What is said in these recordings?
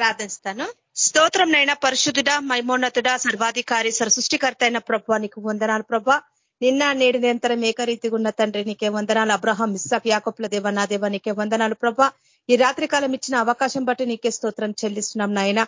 ప్రార్థిస్తాను. స్తోత్రం నైనా పరిశుద్ధుడ మైమోన్నతుడ సర్వాధికారి సృష్టికర్త అయిన ప్రభా నీకు వందనాలు ప్రభా. నిన్న నేడు నిరంతరం ఏకరీతిగా ఉన్న తండ్రి నీకే వందనాలు. అబ్రహం ఇస్సాక్ యాకప్ల దేవ నా దేవ నీకే వందనాలు ప్రభ. ఈ రాత్రి కాలం ఇచ్చిన అవకాశం బట్టి నీకే స్తోత్రం చెల్లిస్తున్నాం నాయన.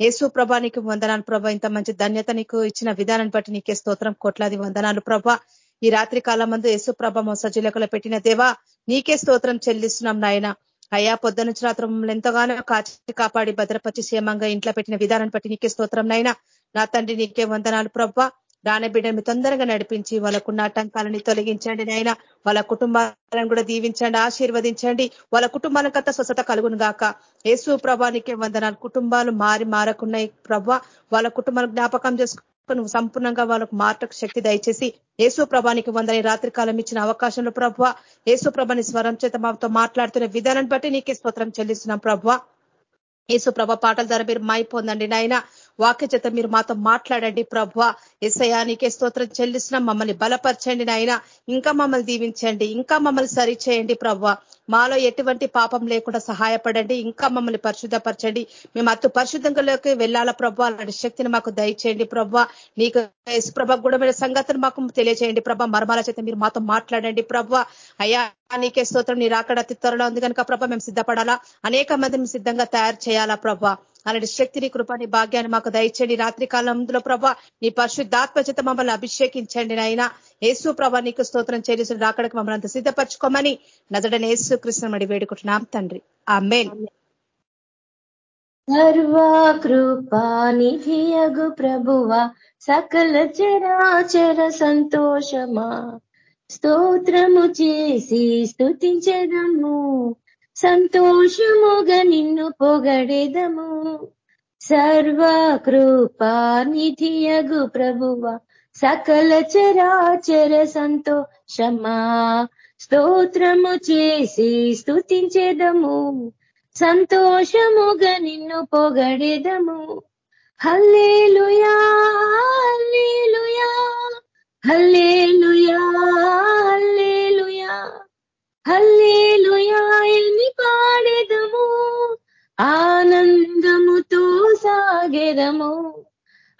యేసు ప్రభా నీకు వందనాలు ప్రభా. ఇంత మంచి ధన్యత నీకు ఇచ్చిన విధానం బట్టి నీకే స్తోత్రం కోట్లాది వందనాలు ప్రభా. ఈ రాత్రి కాలం మందు యేసు ప్రభ సజ్జులకలో పెట్టిన దేవా నీకే స్తోత్రం చెల్లిస్తున్నాం నాయన. అయ్యా పొద్దు నుంచి రాత్రం ఎంతగానో కాచి కాపాడి భద్రపరిచి క్షేమంగా ఇంట్లో పెట్టిన విధానం బట్టి నీకే స్తోత్రం నైనా నా తండ్రి నీకే వందనాలు ప్రవ్వ రానబిడ్డని తొందరగా నడిపించి వాళ్ళకున్న ఆటంకాలని తొలగించండి నైనా వాళ్ళ కుటుంబాలను కూడా దీవించండి ఆశీర్వదించండి. వాళ్ళ కుటుంబాలకంతా స్వస్థత కలుగును గాక. యేసు ప్రభానికే వందనాలు. కుటుంబాలు మారి మారకున్నాయి ప్రభ. వాళ్ళ కుటుంబాలు జ్ఞాపకం చేసుకు నువ్వు సంపూర్ణంగా వాళ్ళకు మాటకు శక్తి దయచేసి యేసు ప్రభానికి వందని రాత్రి కాలం ఇచ్చిన అవకాశంలో ప్రభు యేసు ప్రభాని స్వరం చేత మాతో మాట్లాడుతున్న విధానాన్ని బట్టి నీకే స్తోత్రం చెల్లిస్తున్నాం ప్రభు యేసు ప్రభ పాటల ద్వారా మీరు మై పొందండి నాయన. వాక్య చేత మీరు మాతో మాట్లాడండి ప్రభు. ఎస్ఐయా నీకే స్తోత్రం చెల్లిస్తున్నాం. మమ్మల్ని బలపరచండి నాయన. ఇంకా మమ్మల్ని దీవించండి. ఇంకా మమ్మల్ని సరిచేయండి ప్రభు. మాలో ఎటువంటి పాపం లేకుండా సహాయపడండి. ఇంకా మమ్మల్ని పరిశుద్ధపరచండి. మేము అత్తు పరిశుద్ధంలోకి వెళ్ళాల ప్రభు? అలాంటి శక్తిని మాకు దయచేయండి ప్రభు. నీకు ప్రభ గుణమైన సంగతిని మాకు తెలియచేయండి ప్రభ. మర్మాల చేత మీరు మాతో మాట్లాడండి ప్రభు. అయ్యా నీకే స్తోత్రం. నీ రాకడ త్వరలో ఉంది కనుక ప్రభ మేము సిద్ధపడాలా? అనేక మందిని సిద్ధంగా తయారు చేయాలా ప్రభ? అలాంటి శక్తిని కృపాని భాగ్యాన్ని మాకు దయచేయండి. రాత్రి కాలంలో ప్రభా నీ పరిశుద్ధాత్మ చేత మమ్మల్ని అభిషేకించండి నాయన. యేసు ప్రభా నీకు స్తోత్రం చేసిన రాకడకు మమ్మల్ని అంత సిద్ధపరచుకోమని నజడని యేసు కృష్ణమడి వేడుకుంటున్నాం తండ్రి. ఆ మేన్ సర్వకృపానిధియగు ప్రభువ సకల చరాచర సంతోషమా. స్తోత్రము చేసి స్థుతించదము సంతోషముగా నిన్ను పొగడెదము. సర్వకృపానిధియగు ప్రభువ. సకల చరాచర సంతోషమా. స్తోత్రము చేసి స్థుతించేదము సంతోషముగా నిన్ను పొగడెదము. Hallelujah hallelujah hallelujah hallelujah. హల్లేలుయాయని పాడెదము? ఆనందముతో సాగెదము.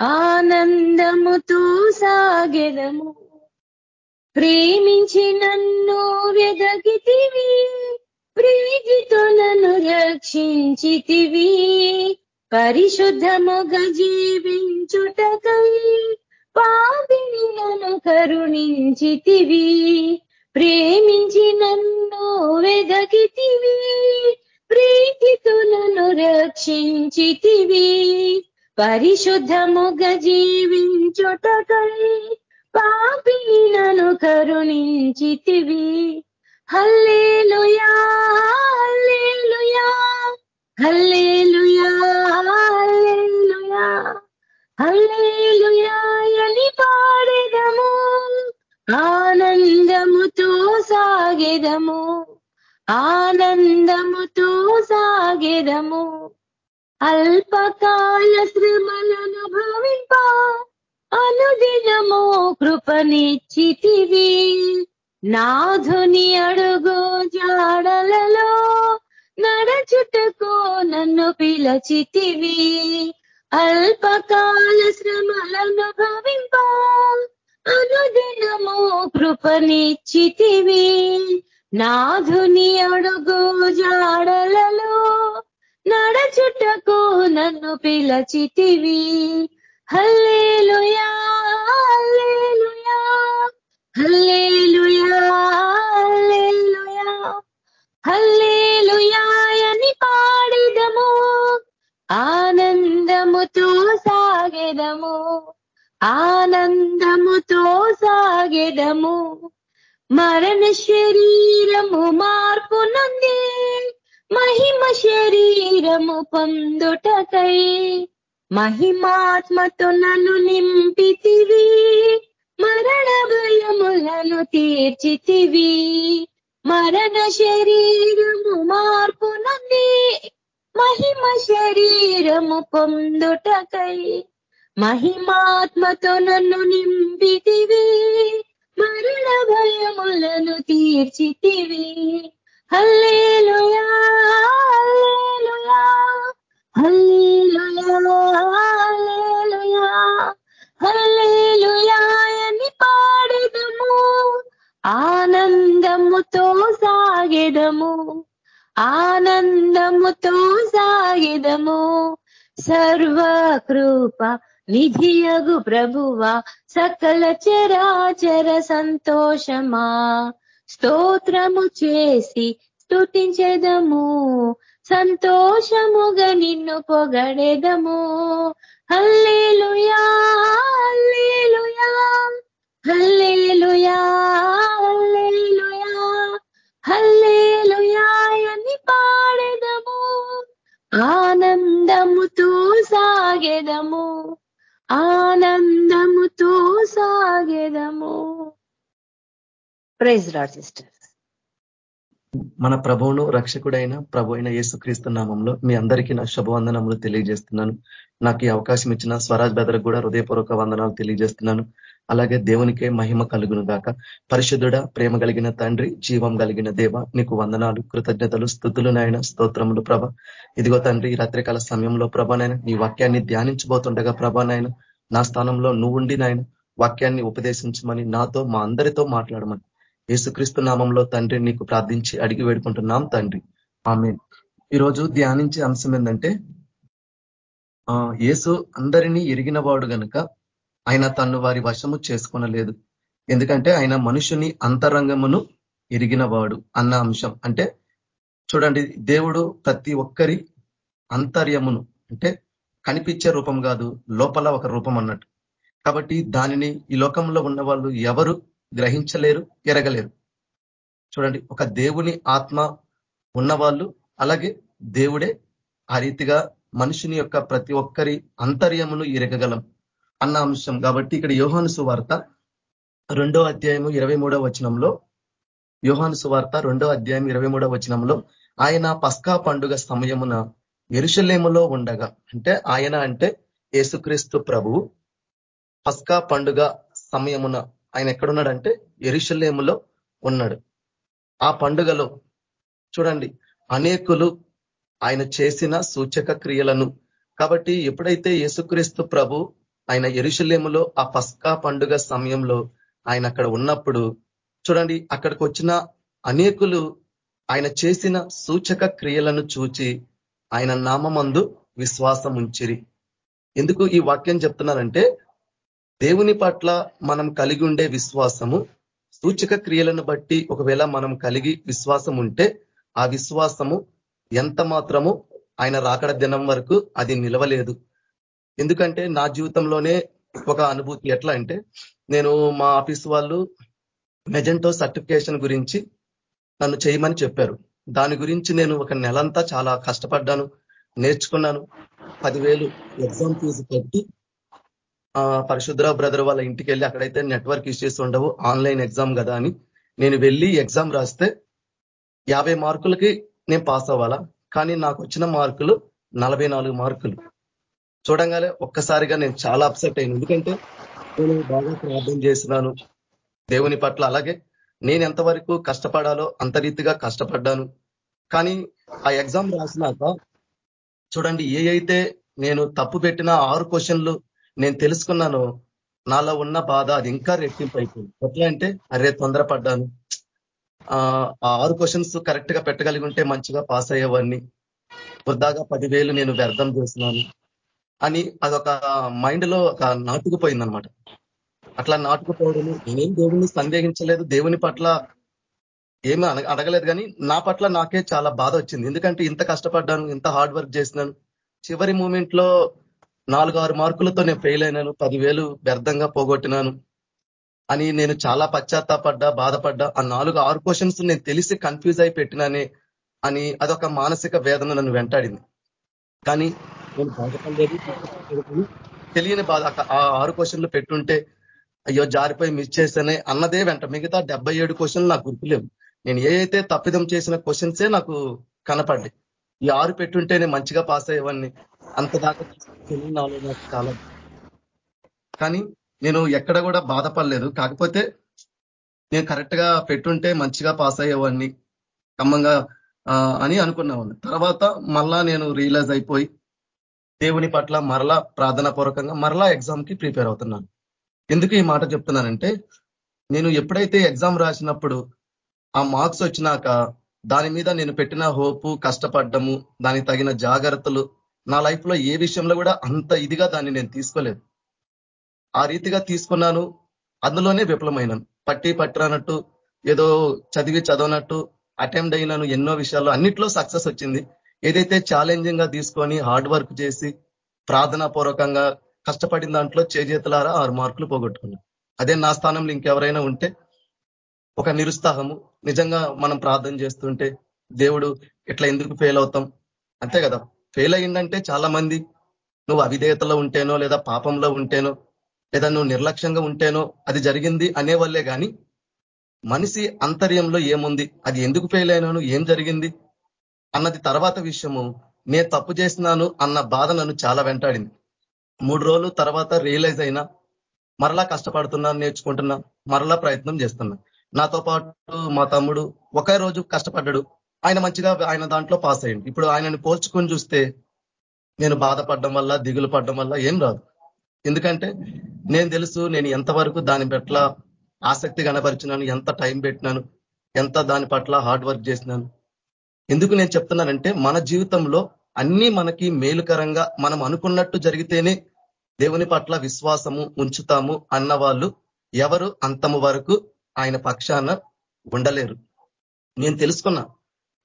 ఆనందముతో సాగెదము. ప్రేమించి నన్ను వెదగితివి ప్రీతితో నన్ను రక్షించితివి. పరిశుద్ధముగా జీవించుటకై పాపిని నన్ను కరుణించితివి. ప్రేమించి నన్ను వెదకితివి ప్రీతితులను రక్షించితివి. పరిశుద్ధముగ జీవించుటకై పాపిని నన్ను కరుణించితివి. Hallelujah hallelujah hallelujah hallelujah hallelujah అని పాడేదము. ఆనందముతో సాగెదము. ఆనందముతో సాగెదము. అల్పకాల శ్రమలను భవింప. అనుదినము కృపనిచ్చితివి. నాధుని అడుగు జాడలలో నడచుటకు నన్ను పిలచితివి. అల్పకాల శ్రమలను భవింప. అనుదినము కృపనిచ్చితివి. నాధుని అడుగు జాడలలో నడచుటకు నన్ను పిలచితివి. Hallelujah hallelujah hallelujah hallelujah. Hallelujah అని పాడిదము ఆనందముతో సాగెదము. ఆనందముతో సాగెదము మరణ శరీరము మార్పు నంది మహిమ శరీరము పొందుటకై మహిమాత్మతో నన్ను నింపితివి మరణ భయములను తీర్చితివి మరణ శరీరము మార్పు నంది మహిమ శరీరము పొందుటకై మహిమాత్మతో నన్ను నింపితివి. మరణ భయములను తీర్చితివి. అని పాడెదము. ఆనందముతో సాగెదము. ఆనందముతో సాగెదము. సర్వ కృప నిధియగు ప్రభువా సకల చరాచర సంతోషమా. స్తోత్రము చేసి స్తుతించెదము సంతోషముగా నిన్ను పొగడెదము. Hallelujah hallelujah hallelujah hallelujah. Hallelujah అని పాడెదము ఆనందముతో సాగెదము. ఆనందముతో సాగెదము. ప్రైజ్ రాడ్ మన ప్రభువును రక్షకుడైన ప్రభు అయిన యేసుక్రీస్తు నామంలో మీ అందరికీ నా శుభవందనములు తెలియజేస్తున్నాను. నాకు ఈ అవకాశం ఇచ్చిన స్వరాజ్ బెదర్ కూడా హృదయపూర్వక వందనాలు తెలియజేస్తున్నాను. అలాగే దేవునికే మహిమ కలుగును గాక. పరిశుద్ధుడ ప్రేమ కలిగిన తండ్రి జీవం కలిగిన దేవ నీకు వందనాలు కృతజ్ఞతలు స్థుతులు నాయన స్తోత్రములు ప్రభ. ఇదిగో తండ్రి రాత్రికాల సమయంలో ప్రభానైనా నీ వాక్యాన్ని ధ్యానించబోతుండగా ప్రభానైనా నా స్థానంలో నువ్వుండి నాయన వాక్యాన్ని ఉపదేశించమని నాతో మా అందరితో మాట్లాడమని. యేసుక్రీస్తు నామంలో తండ్రి నీకు ప్రార్థించి అడిగి వేడుకుంటున్నాం తండ్రి. ఆమె ఈరోజు ధ్యానించే అంశం ఏంటంటే యేసు అందరినీ ఎరిగిన వాడు గనుక ఆయన తను వారి వశము చేసుకునలేదు. ఎందుకంటే ఆయన మనుషుని అంతరంగమును ఎరిగినవాడు అన్న అంశం. అంటే చూడండి దేవుడు ప్రతి ఒక్కరి అంతర్యమును అంటే కనిపించే రూపం కాదు లోపల ఒక రూపం అన్నట్టు. కాబట్టి దానిని ఈ లోకంలో ఉన్న వాళ్ళు ఎవరు గ్రహించలేరు ఎరగలేరు. చూడండి ఒక దేవుని ఆత్మ ఉన్నవాళ్ళు అలాగే దేవుడే ఆ రీతిగా మనుషుని యొక్క ప్రతి ఒక్కరి అంతర్యమును ఎరగగలం. అన్న అంశం. కాబట్టి ఇక్కడ యోహాను సువార్త రెండో అధ్యాయము ఇరవై మూడో వచనంలో యోహాను సువార్త రెండో అధ్యాయం ఇరవై వచనంలో ఆయన పస్కా పండుగ సమయమున ఎరుషలేములో ఉండగా అంటే ఆయన అంటే యేసుక్రీస్తు ప్రభువు పస్కా పండుగ సమయమున ఆయన ఎక్కడున్నాడంటే ఎరుషలేములో ఉన్నాడు. ఆ పండుగలో చూడండి అనేకులు ఆయన చేసిన సూచక క్రియలను కాబట్టి ఎప్పుడైతే యేసుక్రీస్తు ప్రభు ఆయన ఎరుషలేములో ఆ పస్కా పండుగ సమయంలో ఆయన అక్కడ ఉన్నప్పుడు చూడండి అక్కడికి వచ్చిన అనేకులు ఆయన చేసిన సూచక క్రియలను చూచి ఆయన నామందు విశ్వాసం ఉంచిరి. ఎందుకు ఈ వాక్యం చెప్తున్నారంటే దేవుని పట్ల మనం కలిగి ఉండే విశ్వాసము సూచక క్రియలను బట్టి ఒకవేళ మనం కలిగి విశ్వాసం ఉంటే ఆ విశ్వాసము ఎంత మాత్రము ఆయన రాకడ దినం వరకు అది నిలవలేదు. ఎందుకంటే నా జీవితంలోనే ఒక అనుభూతి ఎట్లా అంటే నేను మా ఆఫీస్ వాళ్ళు మెజెంటో సర్టిఫికేషన్ గురించి నన్ను చేయమని చెప్పారు. దాని గురించి నేను ఒక నెలంతా చాలా కష్టపడ్డాను నేర్చుకున్నాను. పదివేలు ఎగ్జామ్ ఫీజు పెట్టి పరిశుద్ర బ్రదర్ వాళ్ళ ఇంటికి వెళ్ళి అక్కడైతే నెట్వర్క్ ఇష్యూస్ ఉండవు ఆన్లైన్ ఎగ్జామ్ కదా అని నేను వెళ్ళి ఎగ్జామ్ రాస్తే యాభై మార్కులకి నేను పాస్ అవ్వాలా? కానీ నాకు వచ్చిన మార్కులు నలభై మార్కులు. చూడంగానే ఒక్కసారిగా నేను చాలా అప్సెట్ అయ్యాను. ఎందుకంటే నేను బాగా ప్రార్థన చేసినాను. దేవుని పట్ల అలాగే నేను ఎంతవరకు కష్టపడాలో అంత రీతిగా కష్టపడ్డాను. కానీ ఆ ఎగ్జామ్ రాసినాక చూడండి ఏ అయితే నేను తప్పు పెట్టిన ఆరు క్వశ్చన్లు నేను తెలుసుకున్నానో నాలో ఉన్న బాధ అది ఇంకా రెట్టింపు అయిపోయింది. ఎట్లా అంటే అరే తొందరపడ్డాను. ఆ ఆరు క్వశ్చన్స్ కరెక్ట్గా పెట్టగలిగి ఉంటే మంచిగా పాస్ అయ్యేవాడిని. వృద్ధాగా పదివేలు నేను వ్యర్థం చేసినాను. అని అదొక మైండ్లో ఒక నాటుకుపోయిందనమాట అట్లా నాటుకుపోవడము నేను దేవుణ్ణి సందేహించలేదు దేవుని పట్ల ఏమీ అడగలేదు కానీ నా పట్ల నాకే చాలా బాధ వచ్చింది. ఎందుకంటే ఇంత కష్టపడ్డాను ఇంత హార్డ్ వర్క్ చేసినాను. చివరి మూమెంట్లో నాలుగు ఆరు మార్కులతో నేను ఫెయిల్ అయినాను పదివేలు వ్యర్థంగా పోగొట్టినాను అని నేను చాలా పశ్చాత్తాపడ్డా బాధపడ్డా ఆ నాలుగు ఆరు క్వశ్చన్స్ నేను తెలిసి కన్ఫ్యూజ్ అయి పెట్టినానే అని అదొక మానసిక వేదన నన్ను వెంటాడింది. కానీ నేను బాధపడలేదు. తెలియని బాధ. ఆ ఆరు క్వశ్చన్లు పెట్టుంటే అయ్యో జారిపోయి మిస్ చేశానే అన్నదే వెంట. మిగతా డెబ్బై ఏడు క్వశ్చన్లు నాకు గుర్తులేవు. నేను ఏ అయితే తప్పిదం చేసిన క్వశ్చన్సే నాకు కనపడ్డాయి. ఈ ఆరు పెట్టుంటేనే మంచిగా పాస్ అయ్యేవాడిని. అంత దాకా నాలో నాకు చాలా కానీ నేను ఎక్కడ కూడా బాధపడలేదు. కాకపోతే నేను కరెక్ట్గా పెట్టుంటే మంచిగా పాస్ అయ్యేవాడిని. ఖమ్మంగా అని అనుకున్నాను తర్వాత మళ్ళా నేను రియలైజ్ అయిపోయి దేవుని పట్ల మరలా ప్రార్థనా పూర్వకంగా మరలా ఎగ్జామ్కి ప్రిపేర్ అవుతున్నాను. ఎందుకు ఈ మాట చెప్తున్నానంటే నేను ఎప్పుడైతే ఎగ్జామ్ రాసినప్పుడు ఆ మార్క్స్ వచ్చినాక దాని మీద నేను పెట్టిన హోపు కష్టపడ్డము దానికి తగిన జాగ్రత్తలు నా లైఫ్లో ఏ విషయంలో కూడా అంత ఇదిగా దాన్ని నేను తీసుకోలేదు. ఆ రీతిగా తీసుకున్నాను అందులోనే విఫలమైనాను. పట్టి పట్టరనట్టు ఏదో చదివి చదవనట్టు అటెంప్ట్ అయినాను ఎన్నో విషయాల్లో అన్నిట్లో సక్సెస్ వచ్చింది. ఏదైతే ఛాలెంజింగ్గా తీసుకొని హార్డ్ వర్క్ చేసి ప్రార్థనా పూర్వకంగా కష్టపడిన దాంట్లో చేజేతులారా ఆరు మార్కులు పోగొట్టుకున్నాను అదే నా స్థానంలో ఇంకెవరైనా ఉంటే ఒక నిరుత్సాహము నిజంగా మనం ప్రార్థన చేస్తుంటే దేవుడు ఇట్లా ఎందుకు ఫెయిల్ అవుతాం? అంతే కదా. ఫెయిల్ అయిందంటే చాలా మంది నువ్వు అవిధేయతలో ఉంటేనో లేదా పాపంలో ఉంటేనో లేదా నువ్వు నిర్లక్ష్యంగా ఉంటేనో అది జరిగింది అనేవాళ్ళే కానీ మనిషి అంతర్యంలో ఏముంది? అది ఎందుకు ఫెయిల్ అయినాను? ఏం జరిగింది? అన్నది తర్వాత విషయము. నేను తప్పు చేసినాను అన్న బాధ నన్ను చాలా వెంటాడింది. మూడు రోజులు తర్వాత రియలైజ్ అయినా మరలా కష్టపడుతున్నాను నేర్చుకుంటున్నా మరలా ప్రయత్నం చేస్తున్నా. నాతో పాటు మా తమ్ముడు ఒకే రోజు కష్టపడ్డాడు. ఆయన మంచిగా ఆయన దాంట్లో పాస్ అయ్యాడు. ఇప్పుడు ఆయనను పోల్చుకొని చూస్తే నేను బాధపడడం వల్ల దిగులు పడడం వల్ల ఏం రాదు. ఎందుకంటే నేను తెలుసు నేను ఎంతవరకు దాని పట్ల ఆసక్తి కనపరిచినాను ఎంత టైం పెట్టినాను ఎంత దాని పట్ల హార్డ్ వర్క్ చేసినాను. ఎందుకు నేను చెప్తున్నానంటే మన జీవితంలో అన్ని మనకి మేలుకరంగా మనం అనుకున్నట్టు జరిగితేనే దేవుని పట్ల విశ్వాసము ఉంచుతాము అన్న వాళ్ళు ఎవరు అంతము వరకు ఆయన పక్షాన ఉండలేరు. నేను తెలుసుకున్నా.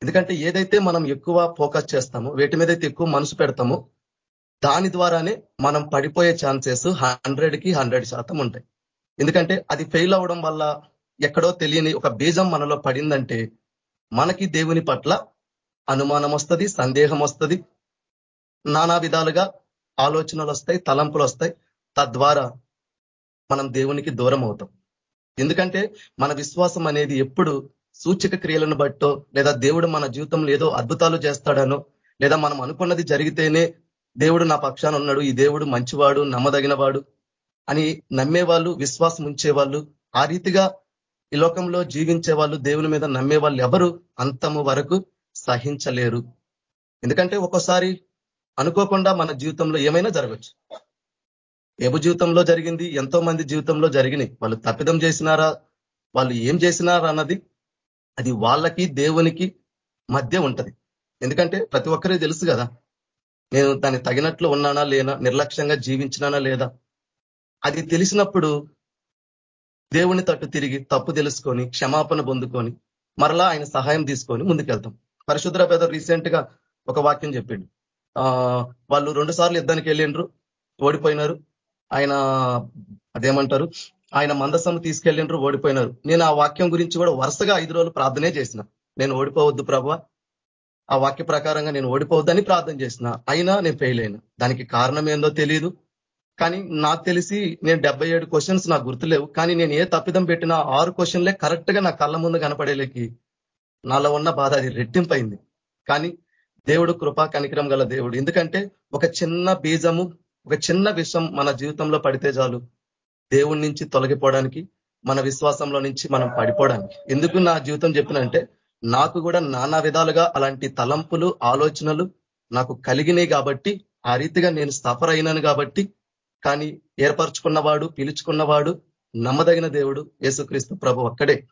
ఎందుకంటే ఏదైతే మనం ఎక్కువ ఫోకస్ చేస్తామో వేటి మీద అయితే ఎక్కువ మనసు పెడతామో దాని ద్వారానే మనం పడిపోయే ఛాన్సెస్ హండ్రెడ్కి హండ్రెడ్ శాతం ఉంటాయి. ఎందుకంటే అది ఫెయిల్ అవ్వడం వల్ల ఎక్కడో తెలియని ఒక బీజం మనలో పడిందంటే మనకి దేవుని పట్ల అనుమానం వస్తుంది సందేహం వస్తుంది. నానా విధాలుగా ఆలోచనలు వస్తాయి తలంపులు వస్తాయి. తద్వారా మనం దేవునికి దూరం అవుతాం. ఎందుకంటే మన విశ్వాసం అనేది ఎప్పుడు సూచక క్రియలను బట్టో లేదా దేవుడు మన జీవితంలో ఏదో అద్భుతాలు చేస్తాడనో లేదా మనం అనుకున్నది జరిగితేనే దేవుడు నా పక్షాన ఉన్నాడు. ఈ దేవుడు మంచివాడు నమ్మదగినవాడు. అని నమ్మేవాళ్ళు విశ్వాసం ఉంచేవాళ్ళు ఆ రీతిగా ఈ లోకంలో జీవించే వాళ్ళు దేవుని మీద నమ్మే వాళ్ళు ఎవరు అంతము వరకు సహించలేరు. ఎందుకంటే ఒక్కోసారి అనుకోకుండా మన జీవితంలో ఏమైనా జరగచ్చు. ఏబు జీవితంలో జరిగింది ఎంతో మంది జీవితంలో జరిగినాయి. వాళ్ళు తప్పిదం చేసినారా వాళ్ళు ఏం చేసినారా అన్నది అది వాళ్ళకి దేవునికి మధ్య ఉంటది. ఎందుకంటే ప్రతి ఒక్కరికి తెలుసు కదా నేను దాన్ని తగినట్లు ఉన్నానా లేనా నిర్లక్ష్యంగా జీవించినానా లేదా? అది తెలిసినప్పుడు దేవుని తట్టు తిరిగి తప్పు తెలుసుకొని క్షమాపణ పొందుకొని మరలా ఆయన సహాయం తీసుకొని ముందుకెళ్తాం. పరిశుద్ర పేద రీసెంట్గా ఒక వాక్యం చెప్పిండు. వాళ్ళు రెండు సార్లు యుద్ధానికి వెళ్ళిండ్రు ఓడిపోయినారు. ఆయన అదేమంటారు? ఆయన మందస్సము తీసుకెళ్ళిండ్రు ఓడిపోయినారు. నేను ఆ వాక్యం గురించి కూడా వరుసగా ఐదు రోజులు ప్రార్థనే చేసిన. నేను ఓడిపోవద్దు ప్రభు. ఆ వాక్య ప్రకారంగా నేను ఓడిపోవద్దని ప్రార్థన చేసిన. అయినా నేను ఫెయిల్ అయినా. దానికి కారణం ఏందో తెలియదు కానీ నాకు తెలిసి నేను డెబ్బై ఏడు క్వశ్చన్స్ నాకు గుర్తులేవు. కానీ నేను ఏ తప్పిదం పెట్టినా ఆరు క్వశ్చన్లే కరెక్ట్గా నా కళ్ళ ముందు కనపడేలేకి నాలో ఉన్న బాధ అది రెట్టింపైంది. కానీ దేవుడు కృపా కనికరం గల దేవుడు. ఎందుకంటే ఒక చిన్న బీజము ఒక చిన్న విషం మన జీవితంలో పడితే చాలు దేవుడి నుంచి తొలగిపోవడానికి మన విశ్వాసంలో నుంచి మనం పడిపోవడానికి. ఎందుకు నా జీవితం చెప్పినంటే నాకు కూడా నానా విధాలుగా అలాంటి తలంపులు ఆలోచనలు నాకు కలిగినాయి కాబట్టి ఆ రీతిగా నేను సఫర్ అయినాను కాబట్టి కానీ ఏర్పరచుకున్నవాడు పిలుచుకున్నవాడు నమ్మదగిన దేవుడు యేసుక్రీస్తు ప్రభు ఒక్కడే.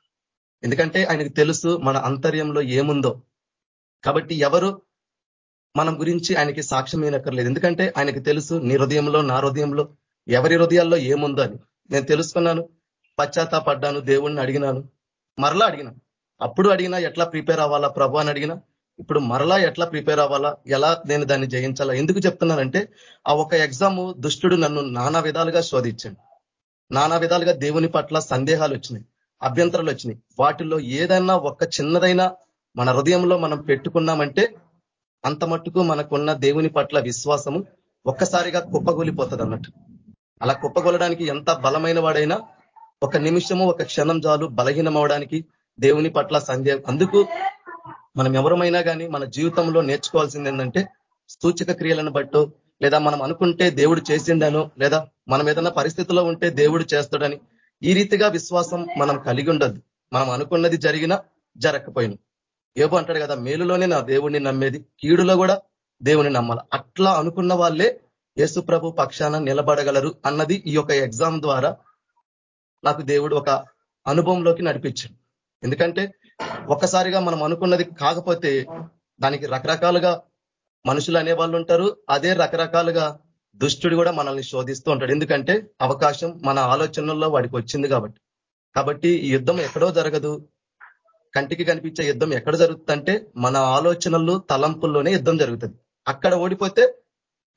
ఎందుకంటే ఆయనకు తెలుసు మన అంతర్యంలో ఏముందో. కాబట్టి ఎవరు మనం గురించి ఆయనకి సాక్ష్యం ఏనక్కర్లేదు ఎందుకంటే ఆయనకు తెలుసు నీ హృదయంలో నా హృదయంలో ఎవరి హృదయాల్లో ఏముందో అని. నేను తెలుసుకున్నాను పశ్చాత్తాపడ్డాను దేవుణ్ణి అడిగినాను మరలా అడిగిన అప్పుడు అడిగినా ఎట్లా ప్రిపేర్ అవ్వాలా ప్రభు అని అడిగినా ఇప్పుడు మరలా ఎట్లా ప్రిపేర్ అవ్వాలా? ఎలా నేను దాన్ని జయించాలా? ఎందుకు చెప్తున్నానంటే ఆ ఒక ఎగ్జామ్ దుష్టుడు నన్ను నానా విధాలుగా శోధించాడు. నానా విధాలుగా దేవుని పట్ల సందేహాలు వచ్చినాయి అభ్యంతరాలు వచ్చినాయి. వాటిల్లో ఏదైనా ఒక్క చిన్నదైనా మన హృదయంలో మనం పెట్టుకున్నామంటే అంత మట్టుకు మనకున్న దేవుని పట్ల విశ్వాసము ఒక్కసారిగా కుప్పగూలిపోతుంది అన్నట్టు అలా కుప్పగొలడానికి ఎంత బలమైన వాడైనా ఒక నిమిషము ఒక క్షణం చాలు బలహీనం అవడానికి దేవుని పట్ల సందేహం. అందుకు మనం ఎవరమైనా కానీ మన జీవితంలో నేర్చుకోవాల్సింది ఏంటంటే సూచక క్రియలను బట్టో లేదా మనం అనుకుంటే దేవుడు చేసిండనో లేదా మనం ఏదైనా పరిస్థితిలో ఉంటే దేవుడు చేస్తాడని ఈ రీతిగా విశ్వాసం మనం కలిగి ఉండద్దు. మనం అనుకున్నది జరిగినా జరగకపోయినా. ఏబో అంటాడు కదా మేలులోనే నా దేవుడిని నమ్మేది కీడులో కూడా దేవుని నమ్మాలి. అట్లా అనుకున్న వాళ్ళే యేసు ప్రభు పక్షాన నిలబడగలరు అన్నది ఈ యొక్క ఎగ్జామ్ ద్వారా నాకు దేవుడు ఒక అనుభవంలోకి నడిపించాడు. ఎందుకంటే ఒక్కసారిగా మనం అనుకున్నది కాకపోతే దానికి రకరకాలుగా మనుషులు అనేవాళ్ళు ఉంటారు. అదే రకరకాలుగా దుష్టుడు కూడా మనల్ని శోధిస్తూ ఉంటాడు. ఎందుకంటే అవకాశం మన ఆలోచనల్లో వాడికి వచ్చింది కాబట్టి. కాబట్టి ఈ యుద్ధం ఎక్కడో జరగదు. కంటికి కనిపించే యుద్ధం ఎక్కడ జరుగుతుందంటే మన ఆలోచనలు తలంపుల్లోనే యుద్ధం జరుగుతుంది. అక్కడ ఓడిపోతే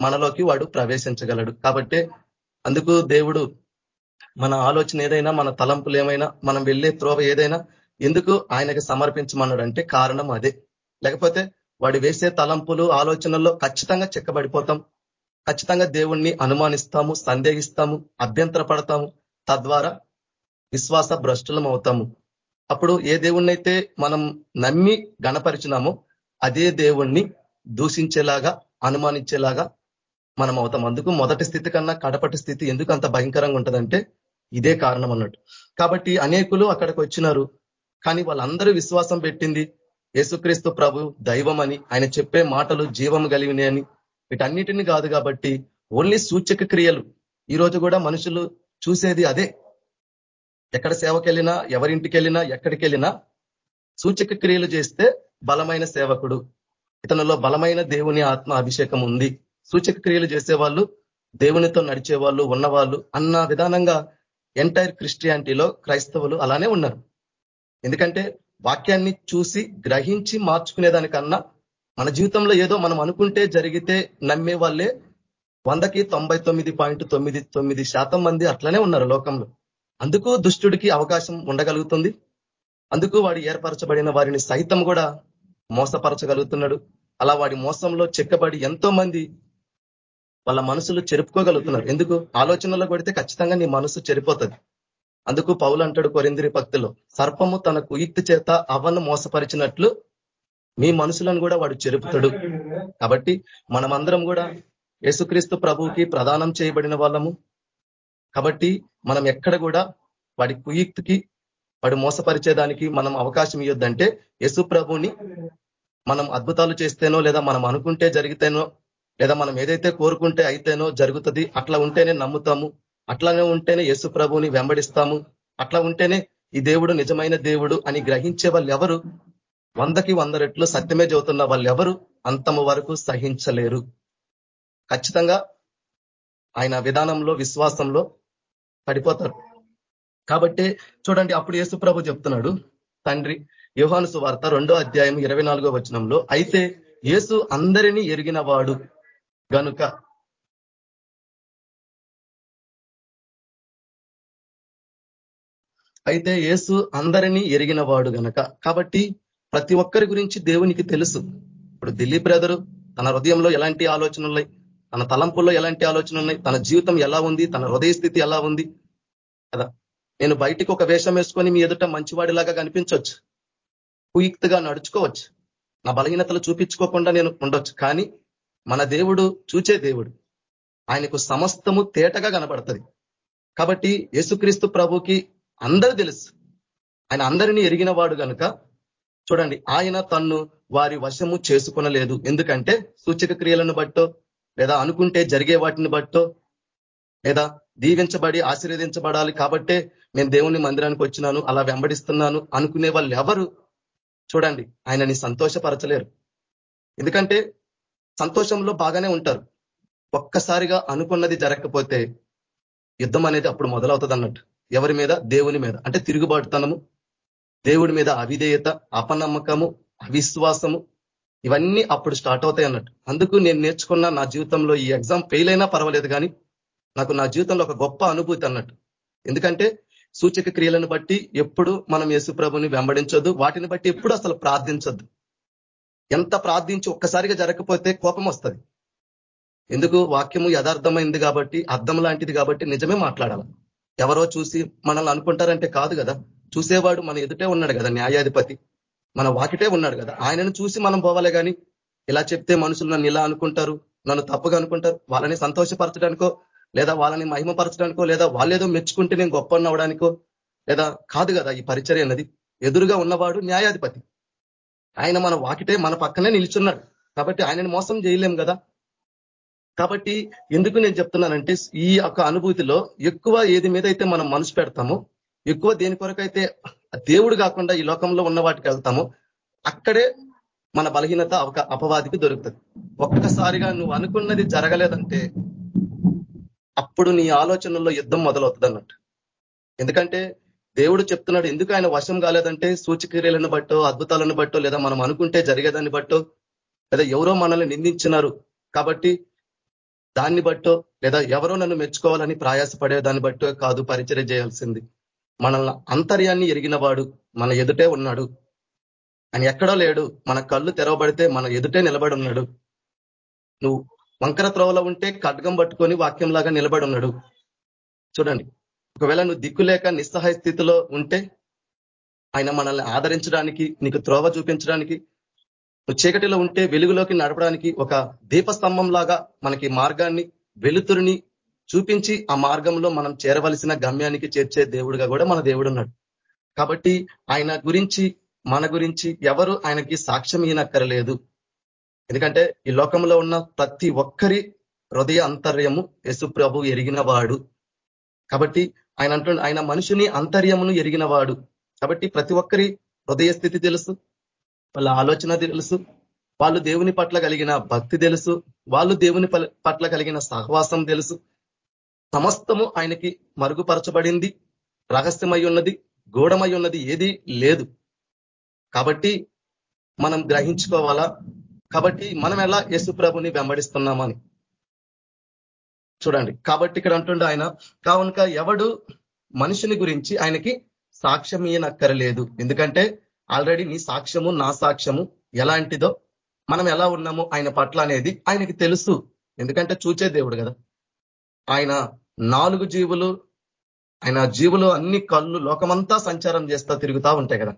మనలోకి వాడు ప్రవేశించగలడు. కాబట్టి అందుకు దేవుడు మన ఆలోచన ఏదైనా మన తలంపులు ఏమైనా మనం వెళ్ళే త్రోవ ఏదైనా ఎందుకు ఆయనకు సమర్పించమన్నాడు అంటే కారణం అదే. లేకపోతే వాడు వేసే తలంపులు ఆలోచనల్లో ఖచ్చితంగా చెక్కబడిపోతాం. ఖచ్చితంగా దేవుణ్ణి అనుమానిస్తాము సందేహిస్తాము అభ్యంతర పడతాము తద్వారా విశ్వాస భ్రష్టులం అవుతాము అప్పుడు ఏ దేవుణ్ణైతే మనం నమ్మి గణపరిచినామో అదే దేవుణ్ణి దూషించేలాగా అనుమానించేలాగా మనం అవుతాం అందుకు మొదటి స్థితి కన్నా కడపటి స్థితి ఎందుకు అంత భయంకరంగా ఉంటుందంటే ఇదే కారణం అన్నట్టు. కాబట్టి అనేకులు అక్కడికి వచ్చినారు. కానీ వాళ్ళందరూ విశ్వాసం పెట్టింది యేసుక్రీస్తు ప్రభు దైవం అని ఆయన చెప్పే మాటలు జీవం కలిగినాయని వీటన్నిటిని కాదు కాబట్టి ఓన్లీ సూచక క్రియలు. ఈ రోజు కూడా మనుషులు చూసేది అదే. ఎక్కడ సేవకి వెళ్ళినా ఎవరింటికి వెళ్ళినా ఎక్కడికి వెళ్ళినా సూచక క్రియలు చేస్తే బలమైన సేవకుడు. ఇతనిలో బలమైన దేవుని ఆత్మ అభిషేకం ఉంది. సూచక క్రియలు చేసేవాళ్ళు దేవునితో నడిచేవాళ్ళు ఉన్నవాళ్ళు అన్న విధానంగా ఎంటైర్ క్రిస్టియానిటీలో క్రైస్తవులు అలానే ఉన్నారు. ఎందుకంటే వాక్యాన్ని చూసి గ్రహించి మార్చుకునే దానికన్నా మన జీవితంలో ఏదో మనం అనుకుంటే జరిగితే నమ్మే వాళ్ళే వందకి తొంభై తొమ్మిది పాయింట్ తొమ్మిది తొమ్మిది శాతం మంది అట్లనే ఉన్నారు లోకంలో. అందుకు దుష్టుడికి అవకాశం ఉండగలుగుతుంది. అందుకు వాడు ఏర్పరచబడిన వారిని సైతం కూడా మోసపరచగలుగుతున్నాడు. అలా వాడి మోసంలో చెక్కబడి ఎంతో మంది వాళ్ళ మనసులు చెరుపుకోగలుగుతున్నారు. ఎందుకు? ఆలోచనలో కొడితే ఖచ్చితంగా నీ మనసు చెరిపోతుంది. అందుకు పౌలు అంటాడు కొరింద్రి భక్తులు సర్పము తన కుయుక్తి చేత అవన్ను మోసపరిచినట్లు మీ మనసులను కూడా వాడు చెరుపుతాడు. కాబట్టి మనమందరం కూడా యేసుక్రీస్తు ప్రభువుకి ప్రదానం చేయబడిన వాళ్ళము. కాబట్టి మనం ఎక్కడ కూడా వాడి కుయుక్తికి వాడు మోసపరిచేదానికి మనం అవకాశం ఇవ్వద్దంటే యేసు ప్రభుని మనం అద్భుతాలు చేస్తేనో లేదా మనం అనుకుంటే జరిగితేనో లేదా మనం ఏదైతే కోరుకుంటే అయితేనో జరుగుతుంది అట్లా ఉంటేనే నమ్ముతాము. అట్లానే ఉంటేనే యేసు ప్రభుని వెంబడిస్తాము. అట్లా ఉంటేనే ఈ దేవుడు నిజమైన దేవుడు అని గ్రహించే వాళ్ళు ఎవరు వందకి వంద రెట్లు సత్యమే చదువుతున్న వాళ్ళు ఎవరు అంతము వరకు సహించలేరు. ఖచ్చితంగా ఆయన విధానంలో విశ్వాసంలో పడిపోతారు. కాబట్టి చూడండి అప్పుడు యేసు ప్రభు చెప్తున్నాడు తండ్రి యోహాను సువార్త రెండో అధ్యాయం ఇరవై నాలుగో వచనంలో అయితే యేసు అందరినీ ఎరిగిన వాడు గనుక అయితే యేసు అందరినీ ఎరిగిన వాడు గనక. కాబట్టి ప్రతి ఒక్కరి గురించి దేవునికి తెలుసు. ఇప్పుడు దిలీప్ బ్రదరు తన హృదయంలో ఎలాంటి ఆలోచనలు ఉన్నాయి? తన తలంపుల్లో ఎలాంటి ఆలోచనలు ఉన్నాయి? తన జీవితం ఎలా ఉంది? తన హృదయ స్థితి ఎలా ఉంది? కదా? నేను బయటికి ఒక వేషం వేసుకొని మీ ఎదుట మంచివాడిలాగా కనిపించవచ్చు కుయుక్తిగా నడుచుకోవచ్చు. నా బలహీనతలు చూపించుకోకుండా నేను ఉండొచ్చు. కానీ మన దేవుడు చూచే దేవుడు. ఆయనకు సమస్తము తేటగా కనబడుతుంది. కాబట్టి యేసుక్రీస్తు ప్రభుకి అందరూ తెలుసు. ఆయన అందరినీ ఎరిగిన వాడు కనుక చూడండి ఆయన తన్ను వారి వశము చేసుకునలేదు. ఎందుకంటే సూచక క్రియలను బట్టో లేదా అనుకుంటే జరిగే వాటిని బట్టో లేదా దీవించబడి ఆశీర్వదించబడాలి కాబట్టే నేను దేవుని మందిరానికి వచ్చినాను అలా వెంబడిస్తున్నాను అనుకునే వాళ్ళు ఎవరు చూడండి ఆయనని సంతోషపరచలేరు. ఎందుకంటే సంతోషంలో బాగానే ఉంటారు. ఒక్కసారిగా అనుకున్నది జరగకపోతే యుద్ధం అనేది అప్పుడు మొదలవుతుంది అన్నట్టు ఎవరి మీద? దేవుని మీద. అంటే తిరుగుబాటుతనము దేవుడి మీద అవిధేయత అపనమ్మకము అవిశ్వాసము ఇవన్నీ అప్పుడు స్టార్ట్ అవుతాయి అన్నట్టు. అందుకు నేను నేర్చుకున్న నా జీవితంలో ఈ ఎగ్జామ్ ఫెయిల్ అయినా పర్వాలేదు కానీ నాకు నా జీవితంలో ఒక గొప్ప అనుభూతి అన్నట్టు. ఎందుకంటే సూచక క్రియలను బట్టి ఎప్పుడు మనం యేసుప్రభుని వెంబడించొద్దు వాటిని బట్టి ఎప్పుడు అసలు ప్రార్థించొద్దు. ఎంత ప్రార్థించి ఒక్కసారిగా జరగకపోతే కోపం వస్తుంది. ఎందుకు? వాక్యము యథార్థమైంది కాబట్టి అర్థం లాంటిది కాబట్టి నిజమే మాట్లాడాలి. ఎవరో చూసి మనల్ని అనుకుంటారంటే కాదు కదా. చూసేవాడు మన ఎదుటే ఉన్నాడు కదా న్యాయాధిపతి. మన వాకిటే ఉన్నాడు కదా. ఆయనను చూసి మనం పోవాలి కానీ ఇలా చెప్తే మనుషులు నన్ను ఇలా అనుకుంటారు నన్ను తప్పుగా అనుకుంటారు వాళ్ళని సంతోషపరచడానికో లేదా వాళ్ళని మహిమపరచడానికో లేదా వాళ్ళేదో మెచ్చుకుంటే నేను గొప్ప అవడానికో లేదా కాదు కదా ఈ పరిచర్య అన్నది. ఎదురుగా ఉన్నవాడు న్యాయాధిపతి. ఆయన మన వాకిటే మన పక్కనే నిల్చున్నాడు. కాబట్టి ఆయనను మోసం చేయలేం కదా. కాబట్టి ఎందుకు నేను చెప్తున్నానంటే ఈ యొక్క అనుభూతిలో ఎక్కువ ఏది మీద అయితే మనం మనసు పెడతామో ఎక్కువ దేని కొరకైతే దేవుడు కాకుండా ఈ లోకంలో ఉన్న వాటికి వెళ్తామో అక్కడే మన బలహీనత ఒక అపవాదికి దొరుకుతుంది. ఒక్కసారిగా నువ్వు అనుకున్నది జరగలేదంటే అప్పుడు నీ ఆలోచనల్లో యుద్ధం మొదలవుతుంది అన్నట్టు. ఎందుకంటే దేవుడు చెప్తున్నాడు ఎందుకు ఆయన వశం కాలేదంటే సూచక్రియలను బట్టో అద్భుతాలను బట్టో లేదా మనం అనుకుంటే జరిగేదాన్ని బట్టో లేదా ఎవరో మనల్ని నిందించినారు కాబట్టి దాన్ని బట్టో లేదా ఎవరో నన్ను మెచ్చుకోవాలని ప్రయాసపడే దాన్ని బట్టో కాదు పరిచయం చేయాల్సింది. మనల్ని అంతర్యాన్ని ఎరిగిన వాడు మన ఎదుటే ఉన్నాడు. ఆయన ఎక్కడో లేడు. మన కళ్ళు తెరవబడితే మన ఎదుటే నిలబడి ఉన్నాడు నువ్వు వంకర త్రోవలో ఉంటే ఖడ్గం పట్టుకొని వాక్యంలాగా నిలబడి ఉన్నాడు చూడండి. ఒకవేళ నువ్వు దిక్కులేక నిస్సహాయ స్థితిలో ఉంటే ఆయన మనల్ని ఆదరించడానికి నీకు త్రోవ చూపించడానికి చీకటిలో ఉంటే వెలుగులోకి నడపడానికి ఒక దీపస్తంభం లాగా మనకి మార్గాన్ని వెలుతురిని చూపించి ఆ మార్గంలో మనం చేరవలసిన గమ్యానికి చేర్చే దేవుడుగా కూడా మన దేవుడు ఉన్నాడు కాబట్టి ఆయన గురించి మన గురించి ఎవరు ఆయనకి సాక్ష్యం ఈనక్కరలేదు ఎందుకంటే ఈ లోకంలో ఉన్న ప్రతి ఒక్కరి హృదయ అంతర్యము యశు ప్రభు ఎరిగిన వాడు కాబట్టి ఆయన అంటు ఆయన మనుషుని అంతర్యమును ఎరిగిన వాడు కాబట్టి ప్రతి ఒక్కరి హృదయ స్థితి తెలుసు వాళ్ళ ఆలోచన తెలుసు వాళ్ళు దేవుని పట్ల కలిగిన భక్తి తెలుసు వాళ్ళు దేవుని పట్ల కలిగిన సహవాసం తెలుసు. సమస్తము ఆయనకి మరుగుపరచబడింది రహస్యమై ఉన్నది గూఢమై ఉన్నది ఏది లేదు. కాబట్టి మనం గ్రహించుకోవాలా? కాబట్టి మనం ఎలా యేసుప్రభుని వెంబడిస్తున్నామని? చూడండి. కాబట్టి ఇక్కడ అంటుండే ఆయన కావునక ఎవడు మనిషిని గురించి ఆయనకి సాక్ష్యం ఈయనక్కరలేదు ఎందుకంటే ఆల్రెడీ నీ సాక్ష్యము నా సాక్ష్యము ఎలాంటిదో మనం ఎలా ఉన్నామో ఆయన పట్ల అనేది ఆయనకి తెలుసు. ఎందుకంటే చూచే దేవుడు కదా. ఆయన నాలుగు జీవులు ఆయన జీవులు అన్ని కళ్ళు లోకమంతా సంచారం చేస్తా తిరుగుతా ఉంటాయి కదా.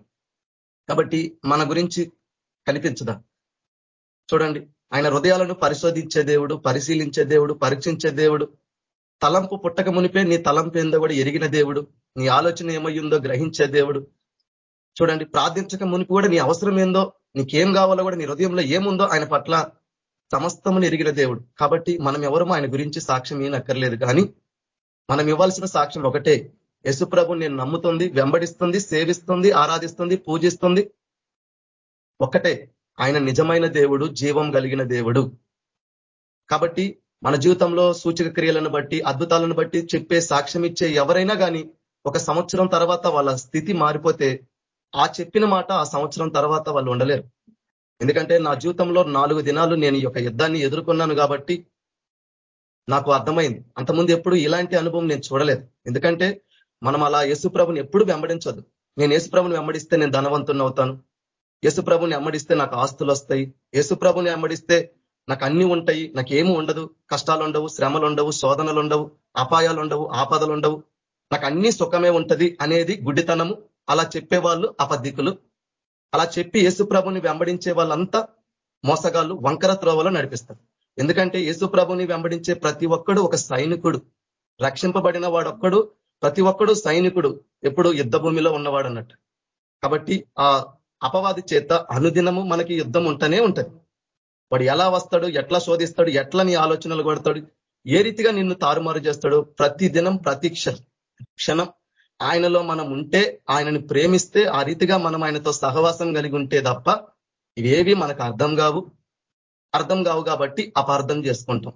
కాబట్టి మన గురించి కనిపించదా? చూడండి ఆయన హృదయాలను పరిశోధించే దేవుడు పరిశీలించే దేవుడు పరీక్షించే దేవుడు తలంపు పుట్టక మునిపే నీ తలంపు ఏందో కూడా ఎరిగిన దేవుడు నీ ఆలోచన ఏమయ్యిందో గ్రహించే దేవుడు చూడండి ప్రార్థించక మునిపు కూడా నీ అవసరం ఏందో నీకేం కావాలో కూడా నీ హృదయంలో ఏముందో ఆయన పట్ల సమస్తమును ఎరిగిన దేవుడు. కాబట్టి మనం ఎవరు ఆయన గురించి సాక్ష్యం ఏనక్కర్లేదు కానీ మనం ఇవ్వాల్సిన సాక్ష్యం ఒకటే. యశుప్రభు నేను నమ్ముతుంది వెంబడిస్తుంది సేవిస్తుంది ఆరాధిస్తుంది పూజిస్తుంది. ఒకటే. ఆయన నిజమైన దేవుడు జీవం కలిగిన దేవుడు. కాబట్టి మన జీవితంలో సూచక క్రియలను బట్టి అద్భుతాలను బట్టి చెప్పే సాక్ష్యం ఇచ్చే ఎవరైనా కానీ ఒక సంవత్సరం తర్వాత వాళ్ళ స్థితి మారిపోతే ఆ చెప్పిన మాట ఆ సంవత్సరం తర్వాత వాళ్ళు ఉండలేరు. ఎందుకంటే నా జీవితంలో నాలుగు దినాలు నేను ఈ యొక్క యుద్ధాన్ని ఎదుర్కొన్నాను కాబట్టి నాకు అర్థమైంది. అంతకుముందు ఎప్పుడు ఇలాంటి అనుభవం నేను చూడలేదు. ఎందుకంటే మనం అలా యేసుప్రభుని ఎప్పుడు వెంబడించదు నేను యేసుప్రభుని వెంబడిస్తే నేను ధనవంతుని అవుతాను. యేసుప్రభుని వెంబడిస్తే నాకు ఆస్తులు వస్తాయి. యేసుప్రభుని వెంబడిస్తే నాకు అన్ని ఉంటాయి. నాకు ఏమి ఉండదు. కష్టాలు ఉండవు శ్రమలు ఉండవు శోధనలు ఉండవు అపాయాలు ఉండవు ఆపదలు ఉండవు. నాకు అన్ని సుఖమే ఉంటది అనేది గుడ్డితనము. అలా చెప్పేవాళ్ళు అపద్ధికులు. అలా చెప్పి యేసుప్రభుని వెంబడించే వాళ్ళంతా మోసగాళ్ళు వంకర త్రోవలో నడిపిస్తారు. ఎందుకంటే యేసుప్రభుని వెంబడించే ప్రతి ఒక్కడు ఒక సైనికుడు. రక్షింపబడిన వాడొక్కడు ప్రతి ఒక్కడు సైనికుడు. ఎప్పుడు యుద్ధ భూమిలో ఉన్నవాడు అన్నట్టు కాబట్టి ఆ అపవాది చేత అనుదినము మనకి యుద్ధం ఉంటనే ఉంటది. వాడు ఎలా వస్తాడు ఎట్లా శోధిస్తాడు ఎట్లా నీ ఆలోచనలు కొడతాడు ఏ రీతిగా నిన్ను తారుమారు చేస్తాడు ప్రతి దినం ప్రతి క్షణం ఆయనలో మనం ఉంటే ఆయనని ప్రేమిస్తే ఆ రీతిగా మనం ఆయనతో సహవాసం కలిగి ఉంటే తప్ప ఇవేవి మనకు అర్థం కావు. అర్థం కావు కాబట్టి అపార్థం చేసుకుంటాం.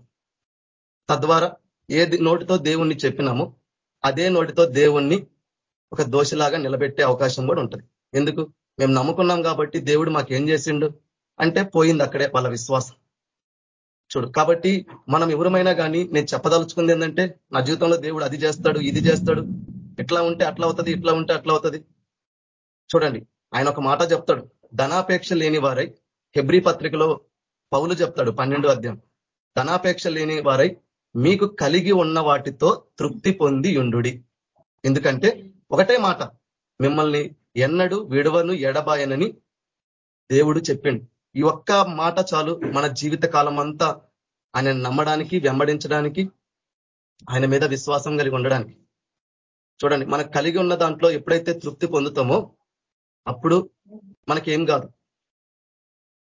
తద్వారా ఏది నోటితో దేవుణ్ణి చెప్పినామో అదే నోటితో దేవుణ్ణి ఒక దోషలాగా నిలబెట్టే అవకాశం కూడా ఉంటుంది. ఎందుకు? మేము నమ్ముకున్నాం కాబట్టి దేవుడు మాకేం చేసిండు? అంటే పోయింది అక్కడే వాళ్ళ విశ్వాసం. చూడు కాబట్టి మనం ఎవరమైనా కానీ నేను చెప్పదలుచుకుంది ఏంటంటే నా జీవితంలో దేవుడు అది చేస్తాడు ఇది చేస్తాడు ఎట్లా ఉంటే అట్లా అవుతుంది ఇట్లా ఉంటే అట్లా అవుతుంది. చూడండి ఆయన ఒక మాట చెప్తాడు. ధనాపేక్ష లేని వారై హెబ్రి పత్రికలో పౌలు చెప్తాడు పన్నెండు అధ్యాయం. ధనాపేక్ష లేని వారై మీకు కలిగి ఉన్న వాటితో తృప్తి పొంది ఉండు ఎందుకంటే ఒకటే మాట మిమ్మల్ని ఎన్నడు విడవను ఎడబాయనని దేవుడు చెప్పిండు. ఈ ఒక్క మాట చాలు మన జీవిత కాలం అంతా ఆయన నమ్మడానికి వెంబడించడానికి ఆయన మీద విశ్వాసం కలిగి ఉండడానికి. చూడండి మనకు కలిగి ఉన్న దాంట్లో ఎప్పుడైతే తృప్తి పొందుతామో అప్పుడు మనకేం కాదు.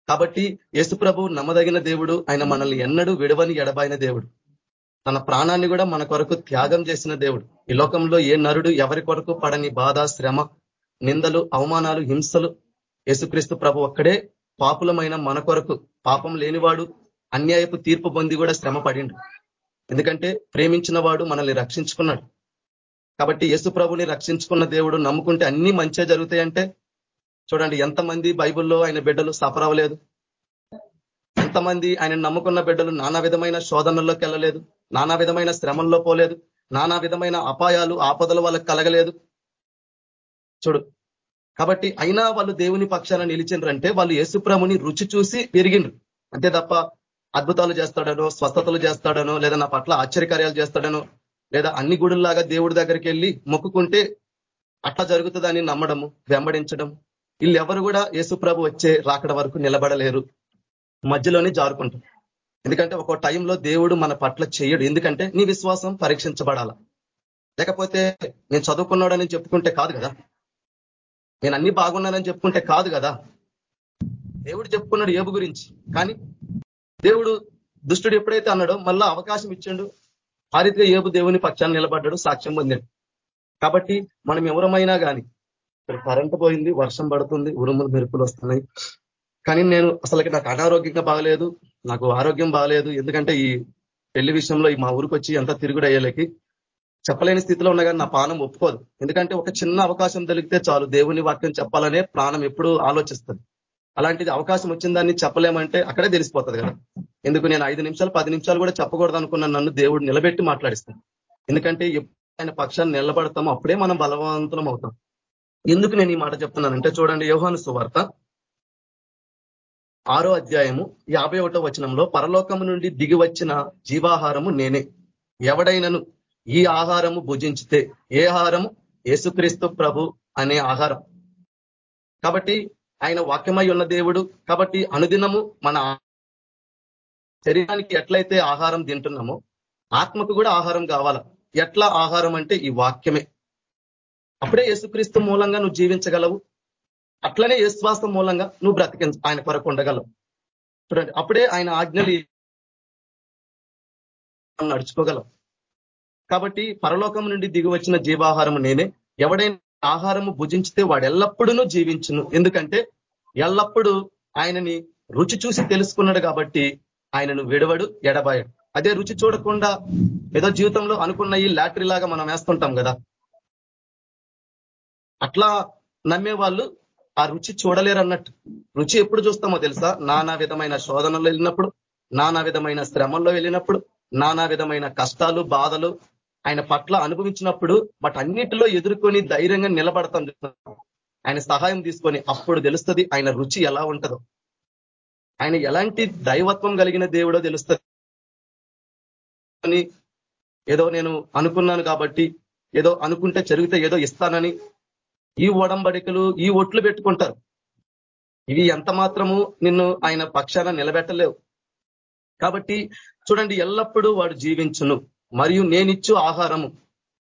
కాబట్టి యేసుప్రభు నమ్మదగిన దేవుడు ఆయన మనల్ని ఎన్నడూ విడవని ఎడబాయిన దేవుడు. తన ప్రాణాన్ని కూడా మన కొరకు త్యాగం చేసిన దేవుడు. ఈ లోకంలో ఏ నరుడు ఎవరి కొరకు పడని బాధ శ్రమ నిందలు అవమానాలు హింసలు యేసుక్రీస్తు ప్రభు ఒక్కడే పాపులమైన మన కొరకు పాపం లేనివాడు అన్యాయపు తీర్పు పొంది కూడా శ్రమ పడిండు. ఎందుకంటే ప్రేమించిన వాడు మనల్ని రక్షించుకున్నాడు. కాబట్టి యేసు ప్రభుని రక్షించుకున్న దేవుడు నమ్ముకుంటే అన్ని మంచిగా జరుగుతాయంటే చూడండి ఎంతమంది బైబుల్లో ఆయన బిడ్డలు సఫర్ అవ్వలేదు. ఎంతమంది ఆయన నమ్ముకున్న బిడ్డలు నానా విధమైన శోధనల్లోకి వెళ్ళలేదు నానా విధమైన శ్రమంలో పోలేదు నానా విధమైన అపాయాలు ఆపదలు వాళ్ళకి కలగలేదు. చూడు కాబట్టి అయినా వాళ్ళు దేవుని పక్షాన నిలిచిండ్రంటే వాళ్ళు యేసుప్రముని రుచి చూసి పెరిగిండ్రు. అంతే తప్ప అద్భుతాలు చేస్తాడనో స్వస్థతలు చేస్తాడనో లేదా నా పట్ల ఆశ్చర్యకార్యాలు చేస్తాడనో లేదా అన్ని గుడుల్లాగా దేవుడి దగ్గరికి వెళ్ళి మొక్కుకుంటే అట్లా జరుగుతుందని నమ్మడము వెంబడించడం. వీళ్ళు ఎవరు కూడా యేసుప్రభు వచ్చే రాకడ వరకు నిలబడలేరు. మధ్యలోనే జారుకుంటారు. ఎందుకంటే ఒక టైంలో దేవుడు మన పట్ల చేయడు. ఎందుకంటే నీ విశ్వాసం పరీక్షించబడాల? లేకపోతే నేను చదువుకున్నాడని చెప్పుకుంటే కాదు కదా? నేను అన్ని బాగున్నానని చెప్పుకుంటే కాదు కదా? దేవుడు చెప్పుకున్నాడు ఏబు గురించి. కానీ దేవుడు దుష్టుడు ఎప్పుడైతే అన్నాడో మళ్ళా అవకాశం ఇచ్చాడు. ఆ రీతిగా ఏబు దేవుని పక్షాన్ని నిలబడ్డాడు సాక్ష్యం పొందాడు. కాబట్టి మనం ఎవరమైనా కానీ కరెంట్ పోయింది వర్షం పడుతుంది ఉరుములు మెరుపులు వస్తున్నాయి. కానీ నేను అసలు నాకు అనారోగ్యంగా బాగలేదు నాకు ఆరోగ్యం బాగలేదు. ఎందుకంటే ఈ పెళ్ళి విషయంలో మా ఊరికి వచ్చి ఎంత తిరుగుడు అయ్యేలకి చెప్పలేని స్థితిలో ఉన్నా కానీ నా ప్రాణం ఒప్పుకోదు. ఎందుకంటే ఒక చిన్న అవకాశం దొరికితే చాలు దేవుని వాక్యం చెప్పాలనే ప్రాణం ఎప్పుడు ఆలోచిస్తుంది. అలాంటిది అవకాశం వచ్చిందని చెప్పలేమంటే అక్కడే తెలిసిపోతుంది కదా. ఎందుకు నేను ఐదు నిమిషాలు పది నిమిషాలు కూడా చెప్పకూడదు అనుకున్న నన్ను దేవుడు నిలబెట్టి మాట్లాడిస్తాను ఎందుకంటే ఆయన పక్షాన్ని నిలబడతామో అప్పుడే మనం బలవంతులం అవుతాం. ఎందుకు నేను ఈ మాట చెప్తున్నానంటే చూడండి యోహాను సువార్త ఆరో అధ్యాయము యాభై ఒకటో వచనంలో పరలోకము నుండి దిగి వచ్చిన జీవాహారము నేనే. ఎవడైనను ఈ ఆహారము భుజించితే ఏ ఆహారము? యేసుక్రీస్తు ప్రభు అనే ఆహారం. కాబట్టి ఆయన వాక్యమై ఉన్న దేవుడు. కాబట్టి అనుదినము మన శరీరానికి ఎట్లయితే ఆహారం తింటున్నామో ఆత్మకు కూడా ఆహారం కావాల. ఎట్లా ఆహారం అంటే ఈ వాక్యమే. అప్పుడే యేసుక్రీస్తు మూలంగా నువ్వు జీవించగలవు. అట్లనే విశ్వాసం మూలంగా నువ్వు బ్రతికి ఆయన కొరకు ఉండగలవు. చూడండి అప్పుడే ఆయన ఆజ్ఞలు నడుచుకోగలం. కాబట్టి పరలోకం నుండి దిగి వచ్చిన జీవాహారం నేనే. ఎవడైనా ఆహారము భుజించితే వాడు ఎల్లప్పుడూ జీవించును. ఎందుకంటే ఎల్లప్పుడూ ఆయనని రుచి చూసి తెలుసుకున్నాడు కాబట్టి ఆయనను విడవడు ఎడబాయడు. అదే రుచి చూడకుండా ఏదో జీవితంలో అనుకున్న ఈ లాటరీ లాగా మనం వేస్తుంటాం కదా. అట్లా నమ్మే వాళ్ళు ఆ రుచి చూడలేరు అన్నట్టు రుచి ఎప్పుడు చూస్తామో తెలుసా? నానా విధమైన శోధనలో వెళ్ళినప్పుడు నానా విధమైన శ్రమంలో వెళ్ళినప్పుడు నానా విధమైన కష్టాలు బాధలు ఆయన పట్ల అనుభవించినప్పుడు బట్ అన్నిటిలో ఎదుర్కొని ధైర్యంగా నిలబడతాం ఆయన సహాయం తీసుకొని అప్పుడు తెలుస్తుంది ఆయన రుచి ఎలా ఉంటుందో. ఆయన ఎలాంటి దైవత్వం కలిగిన దేవుడో తెలుస్తుంది ఏదో నేను అనుకున్నాను కాబట్టి ఏదో అనుకుంటే జరిగితే ఏదో ఇస్తానని ఈ ఒడంబడికలు ఈ ఒట్లు పెట్టుకుంటారు. ఇవి ఎంత మాత్రము నిన్ను ఆయన పక్షాన నిలబెట్టలేవు. కాబట్టి చూడండి ఎల్లప్పుడూ వాడు జీవించును. మరియు నేనిచ్చు ఆహారము.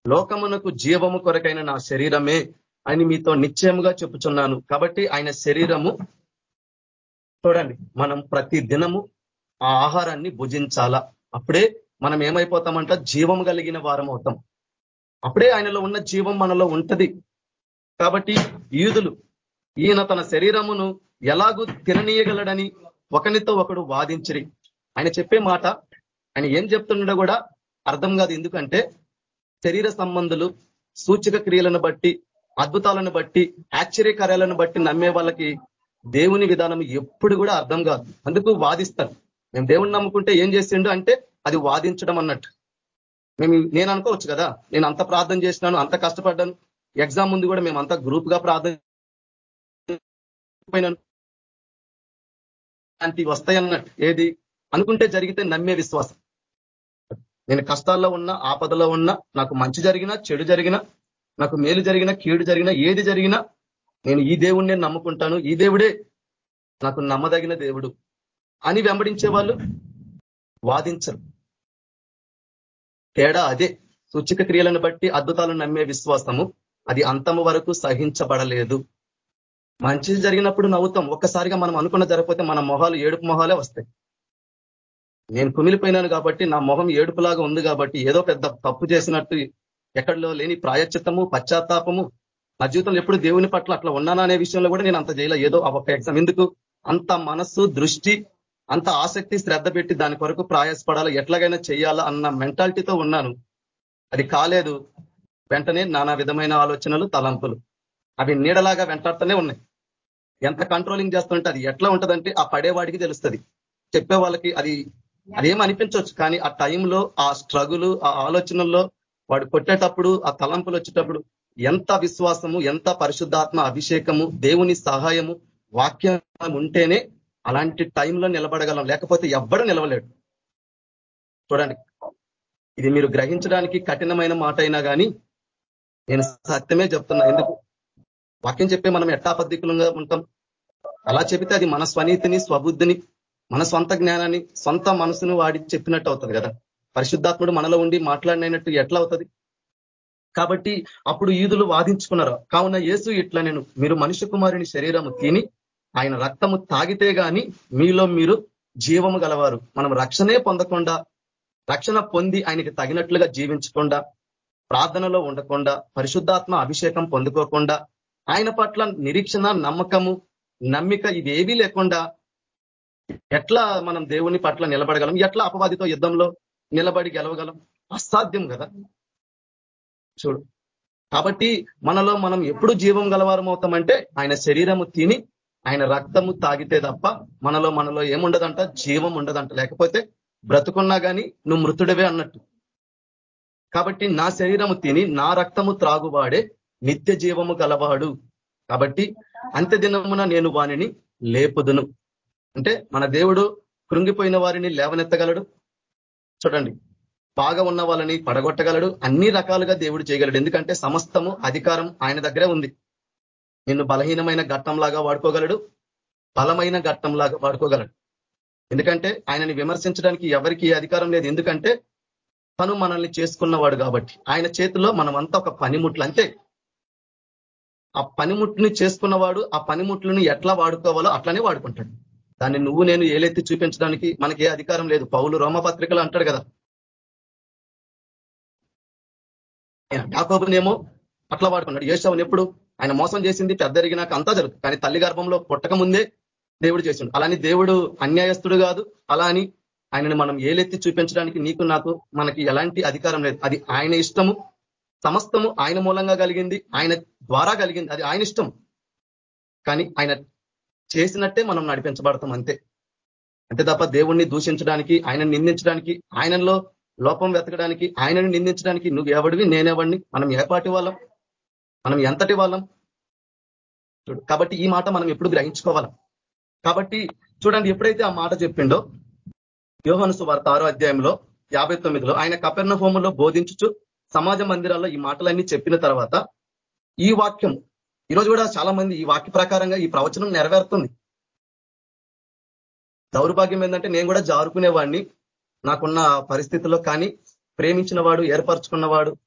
లోకమునకు జీవము కొరకైన నా శరీరమే అని మీతో నిశ్చయముగా చెప్పుచున్నాను. కాబట్టి ఆయన శరీరము చూడండి మనం ప్రతి దినము ఆ ఆహారాన్ని భుజించాలా? అప్పుడే మనం ఏమైపోతామంట? జీవం కలిగిన వారం అవుతాం. అప్పుడే ఆయనలో ఉన్న జీవం మనలో ఉంటది. కాబట్టి యూదులు ఈయన తన శరీరమును ఎలాగూ తిననీయగలడని ఒకనితో ఒకడు వాదించిరి. ఆయన చెప్పే మాట ఆయన ఏం చెప్తుండో కూడా అర్థం కాదు. ఎందుకంటే శరీర సంబంధులు సూచక క్రియలను బట్టి అద్భుతాలను బట్టి ఆశ్చర్యకార్యాలను బట్టి నమ్మే వాళ్ళకి దేవుని విధానం ఎప్పుడు కూడా అర్థం కాదు. అందుకు వాదిస్తారు మేము దేవుని నమ్ముకుంటే ఏం చేసిండు అంటే అది వాదించడం అన్నట్టు. మేము నేను అనుకోవచ్చు కదా నేను అంత ప్రార్థన చేసినాను అంత కష్టపడ్డాను ఎగ్జామ్ ముందు కూడా మేము అంత గ్రూప్గా ప్రార్థన అలాంటివి వస్తాయన్నట్టు ఏది? అనుకుంటే జరిగితే నమ్మే విశ్వాసం. నేను కష్టాల్లో ఉన్నా ఆపదలో ఉన్నా నాకు మంచి జరిగినా చెడు జరిగినా నాకు మేలు జరిగినా కీడు జరిగినా ఏది జరిగినా నేను ఈ దేవుణ్ణి నమ్ముకుంటాను ఈ దేవుడే నాకు నమ్మదగిన దేవుడు అని వెంబడించే వాళ్ళు వాదించరు. తేడా అదే. సూచిక క్రియలను బట్టి అద్భుతాలను నమ్మే విశ్వాసము అది అంతము వరకు సహించబడలేదు. మంచి జరిగినప్పుడు నవ్వుతాం. ఒక్కసారిగా మనం అనుకున్న జరగపోతే మన మొహాలు ఏడుపు మొహాలే వస్తాయి. నేను కుమిలిపోయినాను కాబట్టి నా మొహం ఏడుపులాగా ఉంది కాబట్టి ఏదో పెద్ద తప్పు చేసినట్టు ఎక్కడలో లేని ప్రాయచిత్తము పశ్చాత్తాపము నా జీవితంలో ఎప్పుడు దేవుని పట్ల అట్లా ఉన్నానా అనే విషయంలో కూడా నేను అంత చేయలే. ఏదో ఒక ఎగ్జామ్ ఎందుకు? అంత మనస్సు దృష్టి అంత ఆసక్తి శ్రద్ధ పెట్టి దాని కొరకు ప్రయాసపడాలా. ఎట్లాగైనా చేయాలా అన్న మెంటాలిటీతో ఉన్నాను. అది కాలేదు. వెంటనే నానా విధమైన ఆలోచనలు తలంపులు. అవి నీడలాగా వెంటాడుతూనే ఉన్నాయి. ఎంత కంట్రోలింగ్ చేస్తుంటే అది ఎట్లా ఉంటుందంటే ఆ పడేవాడికి తెలుస్తుంది. చెప్పే వాళ్ళకి అది అదేం అనిపించవచ్చు కానీ ఆ టైంలో ఆ స్ట్రగులు ఆ ఆలోచనల్లో వాడు కొట్టేటప్పుడు ఆ తలంపులు వచ్చేటప్పుడు ఎంత విశ్వాసము ఎంత పరిశుద్ధాత్మ అభిషేకము దేవుని సహాయము వాక్యం ఉంటేనే అలాంటి టైంలో నిలబడగలం. లేకపోతే ఎవ్వడూ నిలవలేడు. చూడండి. ఇది మీరు గ్రహించడానికి కఠినమైన మాట అయినా కానీ నేను సత్యమే చెప్తున్నా. ఎందుకు? వాక్యం చెప్పే మనం ఎట్టాపద్ధికులంగా ఉంటాం. అలా చెబితే అది మన స్వనీతిని స్వబుద్ధిని మన సొంత జ్ఞానాన్ని సొంత మనసును వాడి చెప్పినట్టు అవుతుంది కదా. పరిశుద్ధాత్ముడు మనలో ఉండి మాట్లాడినట్టు ఎట్లా అవుతుంది? కాబట్టి అప్పుడు ఈదులు వాదించుకున్నారు. కావున యేసు ఇట్లా నేను మీరు మనుష్య కుమారుని శరీరము తిని ఆయన రక్తము తాగితే గాని మీలో మీరు జీవము గలవారు. మనం రక్షణే పొందకుండా రక్షణ పొంది ఆయనకి తగినట్లుగా జీవించకుండా ప్రార్థనలో ఉండకుండా పరిశుద్ధాత్మ అభిషేకం పొందుకోకుండా ఆయన పట్ల నిరీక్షణ నమ్మకము నమ్మిక ఇవేవీ లేకుండా ఎట్లా మనం దేవుని పట్ల నిలబడగలం? ఎట్లా అపవాదితో యుద్ధంలో నిలబడి గెలవగలం? అసాధ్యం కదా. చూడు. కాబట్టి మనలో మనం ఎప్పుడు జీవం గలవారం అవుతామంటే ఆయన శరీరము తిని ఆయన రక్తము తాగితే తప్ప మనలో మనలో ఏముండదంట? జీవం ఉండదంట. లేకపోతే బ్రతుకున్నా కానీ నువ్వు మృతుడవే అన్నట్టు. కాబట్టి నా శరీరము తిని నా రక్తము త్రాగువాడే నిత్య జీవము గలవాడు. కాబట్టి అంత్య దినమున నేను వానిని లేపుదును. అంటే మన దేవుడు కృంగిపోయిన వారిని లేవనెత్తగలడు? చూడండి. బాగా ఉన్న వాళ్ళని పడగొట్టగలడు. అన్ని రకాలుగా దేవుడు చేయగలడు. ఎందుకంటే సమస్తము అధికారం ఆయన దగ్గరే ఉంది. నిన్ను బలహీనమైన ఘట్టంలాగా వాడుకోగలడు. బలమైన ఘట్టంలాగా వాడుకోగలడు. ఎందుకంటే ఆయనని విమర్శించడానికి ఎవరికి అధికారం లేదు. ఎందుకంటే తను మనల్ని చేసుకున్నవాడు కాబట్టి. ఆయన చేతిలో మనమంతా ఒక పనిముట్లు. అంతే. ఆ పనిముట్లుని చేసుకున్నవాడు ఆ పనిముట్లను ఎట్లా వాడుకోవాలో అట్లానే వాడుకుంటాడు. దాన్ని నువ్వు నేను ఏలెత్తి చూపించడానికి మనకి ఏ అధికారం లేదు. పౌలు రోమపత్రికలు అంటాడు కదా యాకోబునేమో పట్ల వాడుకున్నాడు. ఏషావుని ఎప్పుడు? ఆయన మోసం చేసింది పెద్ద ఎరిగినాక అంతా జరుగుతుంది కానీ తల్లి గర్భంలో పుట్టక ముందే దేవుడు చేసిండు. అలాని దేవుడు అన్యాయస్తుడు కాదు. అలా అని ఆయనని మనం ఏలెత్తి చూపించడానికి నీకు నాకు మనకి ఎలాంటి అధికారం లేదు. అది ఆయన ఇష్టము. సమస్తము ఆయన మూలంగా కలిగింది. ఆయన ద్వారా కలిగింది. అది ఆయన ఇష్టం. కానీ ఆయన చేసినట్టే మనం నడిపించబడతాం అంతే. అంతే తప్ప దేవుణ్ణి దూషించడానికి ఆయన నిందించడానికి ఆయనలో లోపం వెతకడానికి ఆయనను నిందించడానికి నువ్వు ఎవడివి నేనెవడిని? మనం ఏపాటి వాళ్ళం? మనం ఎంతటి వాళ్ళం? చూడు కాబట్టి ఈ మాట మనం ఎప్పుడు గ్రహించుకోవాలం? కాబట్టి చూడండి ఎప్పుడైతే ఆ మాట చెప్పిండో యోహనుసు వార్త ఆరో అధ్యాయంలో యాభై తొమ్మిదిలో ఆయన కపెర్ణ హోమంలో బోధించుచు సమాజ మందిరాల్లో ఈ మాటలన్నీ చెప్పిన తర్వాత ఈ వాక్యం ఈరోజు కూడా చాలా మంది ఈ వాక్య ప్రకారంగా ఈ ప్రవచనం నెరవేరుతుంది. దౌర్భాగ్యం ఏంటంటే నేను కూడా జారుకునేవాడిని నాకున్న పరిస్థితుల్లో కానీ ప్రేమించిన వాడు ఏర్పరచుకున్నవాడు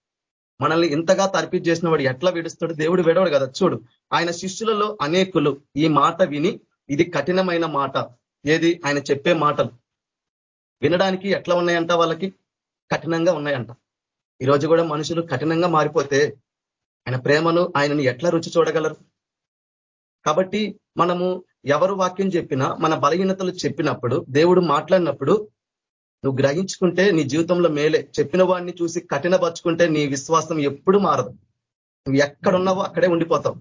మనల్ని ఇంతగా తర్పిట్ చేసిన వాడు ఎట్లా విడుస్తాడు? దేవుడు విడవడు కదా. చూడు ఆయన శిష్యులలో అనేకులు ఈ మాట విని ఇది కఠినమైన మాట. ఏది? ఆయన చెప్పే మాటలు. వినడానికి ఎట్లా ఉన్నాయంట వాళ్ళకి? కఠినంగా ఉన్నాయంట. ఈరోజు కూడా మనుషులు కఠినంగా మారిపోతే ఆయన ప్రేమను ఆయనని ఎట్లా రుచి చూడగలరు? కాబట్టి మనము ఎవరు వాక్యం చెప్పినా మన బలహీనతలు చెప్పినప్పుడు దేవుడు మాట్లాడినప్పుడు నువ్వు గ్రహించుకుంటే నీ జీవితంలో మేలే. చెప్పిన వాడిని చూసి కఠినపరుచుకుంటే నీ విశ్వాసం ఎప్పుడు మారదు. నువ్వు ఎక్కడున్నావో అక్కడే ఉండిపోతావు.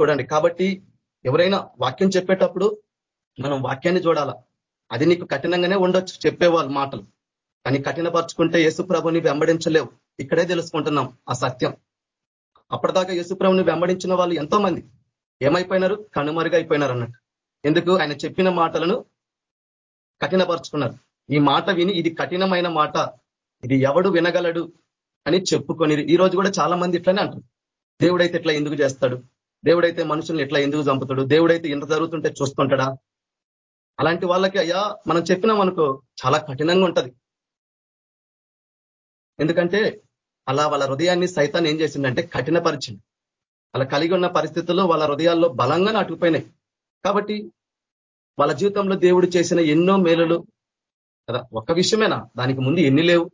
చూడండి కాబట్టి ఎవరైనా వాక్యం చెప్పేటప్పుడు మనం వాక్యాన్ని చూడాలా? అది నీకు కఠినంగానే ఉండొచ్చు చెప్పేవాళ్ళు మాటలు. కానీ కఠినపరుచుకుంటే యేసుప్రభుని వెంబడించలేవు. ఇక్కడే తెలుసుకుంటున్నాం ఆ సత్యం. అప్పటిదాకా యేసుప్రభుని వెంబడించిన వాళ్ళు ఎంతో మంది ఏమైపోయినారు? కనుమరుగా అయిపోయినారు అన్నట్టు. ఎందుకు? ఆయన చెప్పిన మాటలను కఠినపరుచుకున్నారు. ఈ మాట విని ఇది కఠినమైన మాట. ఇది ఎవడు వినగలడు అని చెప్పుకొని ఈ రోజు కూడా చాలా మంది ఇట్లనే అంటారు. దేవుడైతే ఇట్లా ఎందుకు చేస్తాడు? దేవుడైతే మనుషుల్ని ఎట్లా ఎందుకు చంపుతాడు? దేవుడైతే ఇంత జరుగుతుంటే చూస్తుంటాడా? అలాంటి వాళ్ళకి అయ్యా మనం చెప్పినాం అనుకో చాలా కఠినంగా ఉంటది. ఎందుకంటే అలా వాళ్ళ హృదయాన్ని సైతాన్ని ఏం చేసిందంటే కఠినపరిచింది. అలా కలిగి ఉన్న పరిస్థితుల్లో వాళ్ళ హృదయాల్లో బలంగా నాటుకుపోయినాయి కాబట్టి వాళ్ళ జీవితంలో దేవుడు చేసిన ఎన్నో మేలులు కదా? ఒక్క విషయమేనా? దానికి ముందు ఎన్ని లేవు?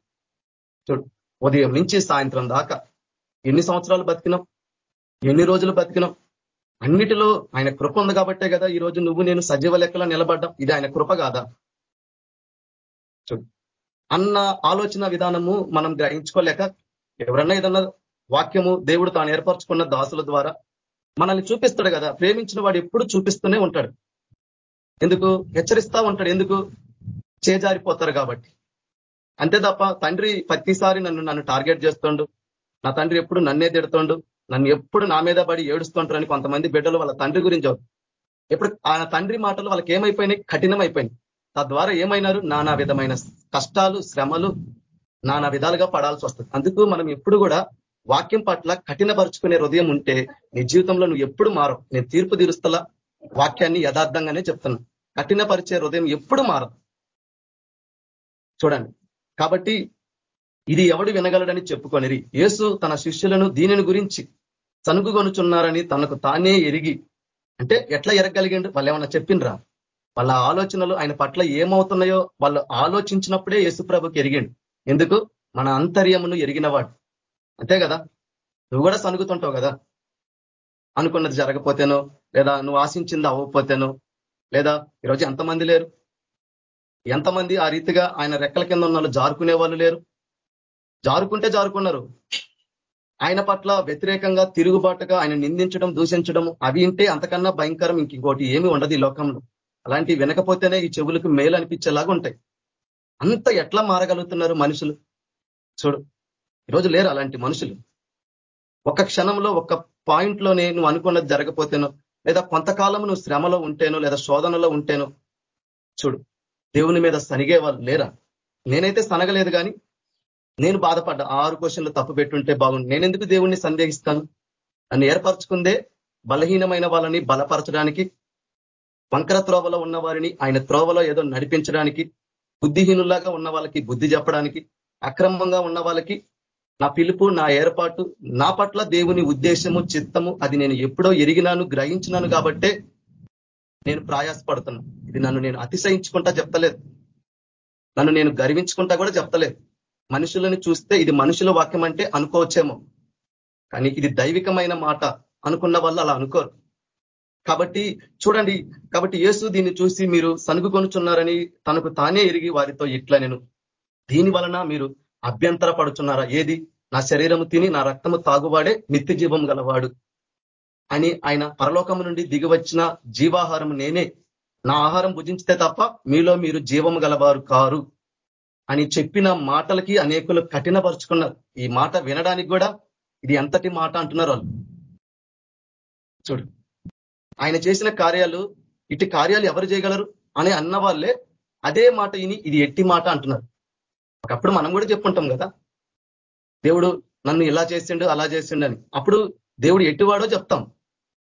ఉదయం నుంచి సాయంత్రం దాకా ఎన్ని సంవత్సరాలు బతికినాం? ఎన్ని రోజులు బతికినాం? అన్నిటిలో ఆయన కృప ఉంది కాబట్టే కదా ఈ రోజు నువ్వు నేను సజీవ లెక్కలో నిలబడ్డాం. ఇది ఆయన కృప కాదా? అన్న ఆలోచన విధానము మనం గ్రహించుకోలేక ఎవరన్నా ఏదన్నా వాక్యము దేవుడు తాను ఏర్పరచుకున్న దాసుల ద్వారా మనల్ని చూపిస్తాడు కదా. ప్రేమించిన వాడు ఎప్పుడు చూపిస్తూనే ఉంటాడు. ఎందుకు? హెచ్చరిస్తా ఉంటాడు. ఎందుకు? చేజారిపోతారు కాబట్టి. అంతే తప్ప తండ్రి ప్రతిసారి నన్ను నన్ను టార్గెట్ చేస్తుండు. నా తండ్రి ఎప్పుడు నన్నే తిడుతుండు. నన్ను ఎప్పుడు నా మీద పడి ఏడుస్తుంటారని కొంతమంది బిడ్డలు వాళ్ళ తండ్రి గురించి ఎప్పుడు ఆ తండ్రి మాటలు వాళ్ళకి ఏమైపోయినాయి కఠినమైపోయినాయి. తద్వారా ఏమైనారు? నానా విధమైన కష్టాలు శ్రమలు నానా విధాలుగా పడాల్సి వస్తుంది. అందుకు మనం ఎప్పుడు కూడా వాక్యం పట్ల కఠినపరుచుకునే హృదయం ఉంటే నీ జీవితంలో నువ్వు ఎప్పుడు మారవు. నేను తీర్పు తీరుస్తలా వాక్యాన్ని యథార్థంగానే చెప్తున్నా. కఠినపరిచే హృదయం ఎప్పుడు మారదు. చూడండి. కాబట్టి ఇది ఎవడు వినగలడని చెప్పుకొనిరి. యేసు తన శిష్యులను దీనిని గురించి సనుగుగొనుచున్నారని తనకు తానే ఎరిగి అంటే ఎట్లా ఎరగలిగిండు? వాళ్ళు ఏమన్నా చెప్పిండ్రా వాళ్ళ ఆలోచనలు ఆయన పట్ల ఏమవుతున్నాయో వాళ్ళు ఆలోచించినప్పుడే యేసుప్రభుకి ఎరిగిండు. ఎందుకు? మన అంతర్యమును ఎరిగినవాడు. అంతే కదా? నువ్వు కూడా సనుగుతుంటావు కదా? అనుకున్నది జరగపోతేనో లేదా నువ్వు ఆశించింది అవ్వకపోతేనో లేదా ఈరోజు ఎంతమంది లేరు? ఎంతమంది ఆ రీతిగా ఆయన రెక్కల కింద ఉన్న జారుకునే వాళ్ళు లేరు? జారుకుంటే జారుకున్నారు. ఆయన పట్ల వ్యతిరేకంగా తిరుగుబాటుగా ఆయన నిందించడం దూషించడం అవి ఇంటే అంతకన్నా భయంకరం ఇంకోటి ఏమి ఉండదు ఈ లోకంలో. అలాంటివి వినకపోతేనే ఈ చెవులకు మేలు అనిపించేలాగా ఉంటాయి. అంత ఎట్లా మారగలుగుతున్నారు మనుషులు? చూడు ఈరోజు లేరు అలాంటి మనుషులు. ఒక క్షణంలో ఒక పాయింట్లోనే నువ్వు అనుకున్నది జరగపోతేనో లేదా కొంతకాలం నువ్వు శ్రమలో ఉంటేనో లేదా శోధనలో ఉంటేనో చూడు దేవుని మీద సనిగే వాళ్ళు లేరా? నేనైతే సనగలేదు కానీ నేను బాధపడ్డా ఆరు క్వశ్చన్లు తప్పు పెట్టుంటే బాగుంది నేనెందుకు దేవుణ్ణి సందేహిస్తాను? నన్ను ఏర్పరచుకుందే బలహీనమైన వాళ్ళని బలపరచడానికి వంకర త్రోవలో ఉన్న వారిని ఆయన త్రోవలో ఏదో నడిపించడానికి బుద్ధిహీనులాగా ఉన్న వాళ్ళకి బుద్ధి చెప్పడానికి అక్రమంగా ఉన్న వాళ్ళకి నా పిలుపు నా ఏర్పాటు నా పట్ల దేవుని ఉద్దేశము చిత్తము అది నేను ఎప్పుడో ఎరిగినాను గ్రహించినాను కాబట్టే నేను ప్రయాసపడుతున్నాను ఇది నన్ను నేను అతిశయించుకుంటా చెప్తలేదు. నన్ను నేను గర్వించుకుంటా కూడా చెప్తలేదు. మనుషులను చూస్తే ఇది మనుషుల వాక్యం అంటే అనుకోవచ్చేమో. కానీ ఇది దైవికమైన మాట. అనుకున్న వాళ్ళు అలా అనుకోరు. కాబట్టి చూడండి కాబట్టి యేసు దీన్ని చూసి మీరు సనుగుకొనుచున్నారని తనకు తానే ఎరిగి వారితో ఇట్లా నేను దీని వలన మీరు అభ్యంతర పడుచున్నారా ఏది? నా శరీరము తిని నా రక్తము తాగువాడే నిత్య జీవం గలవాడు. అని ఆయన పరలోకము నుండి దిగివచ్చిన జీవాహారం నేనే. నా ఆహారం భుజించితే తప్ప మీలో మీరు జీవము గలవారు కారు. అని చెప్పిన మాటలకి అనేకులు కఠినపరుచుకున్నారు. ఈ మాట వినడానికి కూడా ఇది ఎంతటి మాట అంటున్నారు వాళ్ళు? చూడు. ఆయన చేసిన కార్యాలు ఇటు కార్యాలు ఎవరు చేయగలరు అని అన్న వాళ్ళే అదే మాట ఇని ఇది ఎట్టి మాట అంటున్నారు. ఒకప్పుడు మనం కూడా చెప్పుకుంటాం కదా దేవుడు నన్ను ఇలా చేసిండు అలా చేసిండు అని. అప్పుడు దేవుడు ఎట్టివాడో చెప్తాం.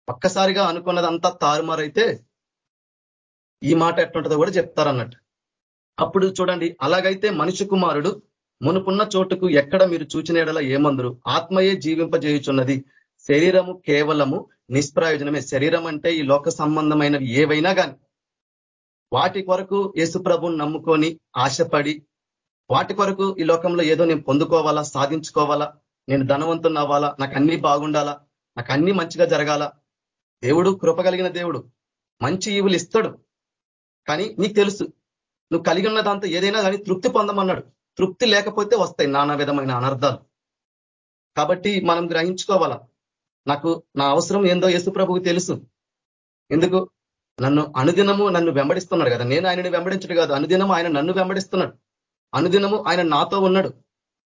ఒక్కసారిగా అనుకున్నదంతా తారుమారైతే ఈ మాట ఎట్లుంటుందో కూడా చెప్తారన్నట్టు. అప్పుడు చూడండి అలాగైతే మనిషి కుమారుడు మునుపున్న చోటుకు ఎక్కడ మీరు చూచిన ఏమందరు? ఆత్మయే జీవింపజేయుచున్నది. శరీరము కేవలము నిష్ప్రయోజనమే. శరీరం అంటే ఈ లోక సంబంధమైనవి ఏవైనా కానీ వాటి కొరకు యేసుప్రభుని నమ్ముకొని ఆశపడి వాటి కొరకు ఈ లోకంలో ఏదో నేను పొందుకోవాలా సాధించుకోవాలా నేను ధనవంతుని అవ్వాలా నాకు అన్ని బాగుండాలా నాకు అన్ని మంచిగా జరగాల దేవుడు కృప కలిగిన దేవుడు. మంచి ఈవులు ఇస్తాడు. కానీ నీకు తెలుసు నువ్వు కలిగి ఉన్న దాంతో ఏదైనా కానీ తృప్తి పొందమన్నాడు. తృప్తి లేకపోతే వస్తాయి నానా విధమైన అనర్థాలు. కాబట్టి మనం గ్రహించుకోవాలా? నాకు నా అవసరం ఏందో యేసు ప్రభుకు తెలుసు. ఎందుకు? నన్ను అనుదినము నన్ను వెంబడిస్తున్నాడు కదా. నేను ఆయనని వెంబడించడు కాదు. అనుదినము ఆయన నన్ను వెంబడిస్తున్నాడు. అనుదినము ఆయన నాతో ఉన్నాడు.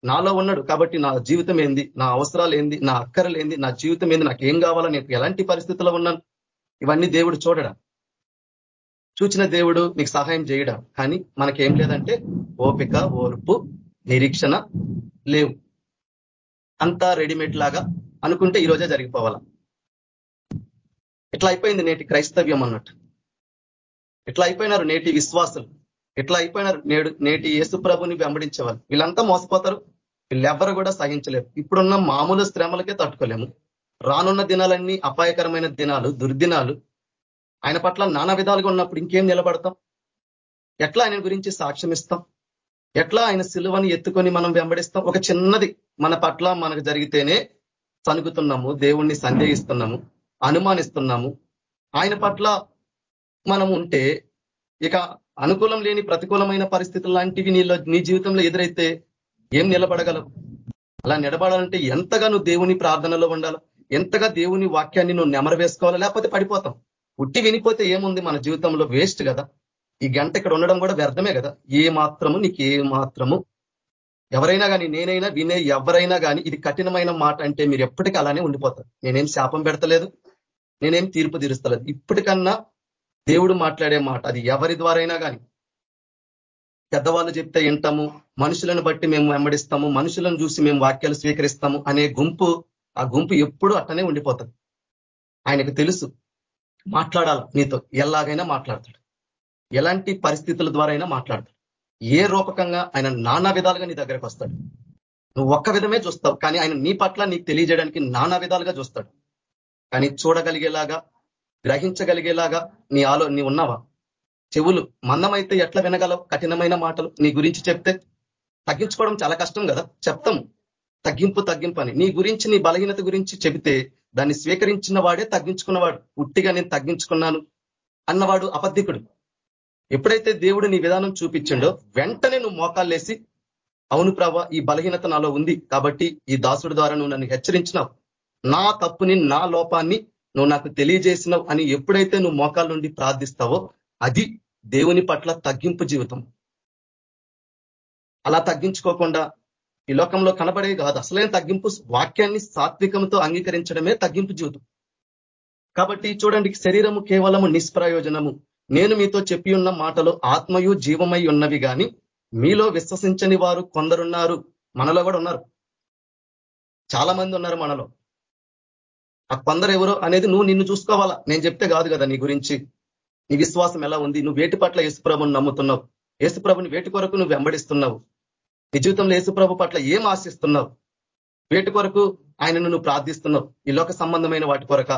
నాలో ఉన్నాడు కాబట్టి నా జీవితం ఏంది? నా అవసరాలు ఏంది? నా అక్కరలు ఏంది? నా జీవితం ఏంది? నాకు ఏం కావాలా? నేను ఎలాంటి పరిస్థితుల్లో ఉన్నాను? ఇవన్నీ దేవుడు చూడడా? చూచిన దేవుడు నీకు సహాయం చేయడా? కానీ మనకేం లేదంటే ఓపిక ఓర్పు నిరీక్షణ లేవు. అంతా రెడీమేడ్ లాగా అనుకుంటే ఈ రోజే జరిగిపోవాల? ఇట్లా అయిపోయింది నేటి క్రైస్తవ్యం అన్నట్టు? ఇట్లా అయిపోయినారు నేటి విశ్వాసులు? ఇట్లా అయిపోయినారు. నేడు నేటి యేసు ప్రభుని వెంబడించేవాళ్ళు. వీళ్ళంతా మోసపోతారు. వీళ్ళెవ్వరు కూడా సహించలేరు. ఇప్పుడున్న మామూలు శ్రమలకే తట్టుకోలేము. రానున్న దినాలన్నీ అపాయకరమైన దినాలు దుర్దినాలు. ఆయన పట్ల నానా విధాలుగా ఉన్నప్పుడు ఇంకేం నిలబడతాం? ఎట్లా ఆయన గురించి సాక్ష్యం ఇస్తాం? ఎట్లా ఆయన సిలువని ఎత్తుకొని మనం వెంబడిస్తాం? ఒక చిన్నది మన పట్ల మనకు జరిగితేనే సనుగుతున్నాము దేవుణ్ణి సందేహిస్తున్నాము అనుమానిస్తున్నాము. ఆయన పట్ల మనం ఉంటే ఇక అనుకూలం లేని ప్రతికూలమైన పరిస్థితులు లాంటివి నీలో నీ జీవితంలో ఎదురైతే ఏం నిలబడగలవు? అలా నిలబడాలంటే ఎంతగా నువ్వు దేవుని ప్రార్థనలో ఉండాలి. ఎంతగా దేవుని వాక్యాన్ని నువ్వు నెమరవేసుకోవాలా లేకపోతే పడిపోతాం. ఉట్టి వినిపోతే ఏముంది? మన జీవితంలో వేస్ట్ కదా. ఈ గంట ఇక్కడ ఉండడం కూడా వ్యర్థమే కదా. ఏ మాత్రము నీకు ఏ మాత్రము? ఎవరైనా కానీ నేనైనా వినే ఎవరైనా కానీ ఇది కఠినమైన మాట అంటే మీరు ఎప్పటికీ అలానే ఉండిపోతారు. నేనేం శాపం పెడతలేదు. నేనేం తీర్పు తీరుస్తలేదు. ఇప్పటికన్నా దేవుడు మాట్లాడే మాట అది ఎవరి ద్వారైనా కానీ పెద్దవాళ్ళు చెప్తే వింటాము మనుషులను బట్టి మేము వెంబడిస్తాము మనుషులను చూసి మేము వాక్యాలు స్వీకరిస్తాము అనే గుంపు ఆ గుంపు ఎప్పుడు అట్టనే ఉండిపోతుంది. ఆయనకు తెలుసు మాట్లాడాలి నీతో ఎలాగైనా మాట్లాడతాడు. ఎలాంటి పరిస్థితుల ద్వారా అయినా మాట్లాడతాడు. ఏ రూపకంగా ఆయన నానా విధాలుగా నీ దగ్గరకు వస్తాడు. నువ్వు ఒక్క విధమే చూస్తావు కానీ ఆయన నీ పట్ల నీకు తెలియజేయడానికి నానా విధాలుగా చూస్తాడు. కానీ చూడగలిగేలాగా గ్రహించగలిగేలాగా నీ ఆలో నీ ఉన్నావా? చెవులు మందమైతే ఎట్లా వినగలవు? కఠినమైన మాటలు నీ గురించి చెప్తే తగ్గించుకోవడం చాలా కష్టం కదా? చెప్తాము. తగ్గింపు తగ్గింపు అని. నీ గురించి నీ బలహీనత గురించి చెబితే దాన్ని స్వీకరించిన వాడే తగ్గించుకున్నవాడు. ఉట్టిగా నేను తగ్గించుకున్నాను అన్నవాడు అబద్ధికుడు. ఎప్పుడైతే దేవుడు నీ విధానం చూపించిండో వెంటనే నువ్వు మోకాళ్ళేసి అవును ప్రభ ఈ బలహీనత నాలో ఉంది కాబట్టి ఈ దాసుడి ద్వారా నువ్వు నన్ను హెచ్చరించినావు. నా తప్పుని నా లోపాన్ని నువ్వు నాకు తెలియజేసినావు అని ఎప్పుడైతే నువ్వు మోకాల నుండి ప్రార్థిస్తావో అది దేవుని పట్ల తగ్గింపు జీవితం. అలా తగ్గించుకోకుండా ఈ లోకంలో కనబడే కాదు. అసలైన తగ్గింపు వాక్యాన్ని సాత్వికంతో అంగీకరించడమే తగ్గింపు జీవితం. కాబట్టి చూడండి శరీరము కేవలము నిష్ప్రయోజనము. నేను మీతో చెప్పి ఉన్న మాటలు ఆత్మయు జీవమై ఉన్నవి కానీ మీలో విశ్వసించని వారు కొందరున్నారు మనలో కూడా ఉన్నారు. చాలా మంది ఉన్నారు మనలో. ఆ కొందరు ఎవరో అనేది నువ్వు నిన్ను చూసుకోవాలా? నేను చెప్తే కాదు కదా నీ గురించి. నీ విశ్వాసం ఎలా ఉంది? నువ్వు వేటి పట్ల యేసుప్రభుని నమ్ముతున్నావు? యేసుప్రభుని వేటి కొరకు నువ్వు వెంబడిస్తున్నావు? నీ జీవితంలో యేసుప్రభు పట్ల ఏం ఆశిస్తున్నావు? వేటి కొరకు ఆయనను నువ్వు ప్రార్థిస్తున్నావు? ఈ లోక సంబంధమైన వాటి కొరక?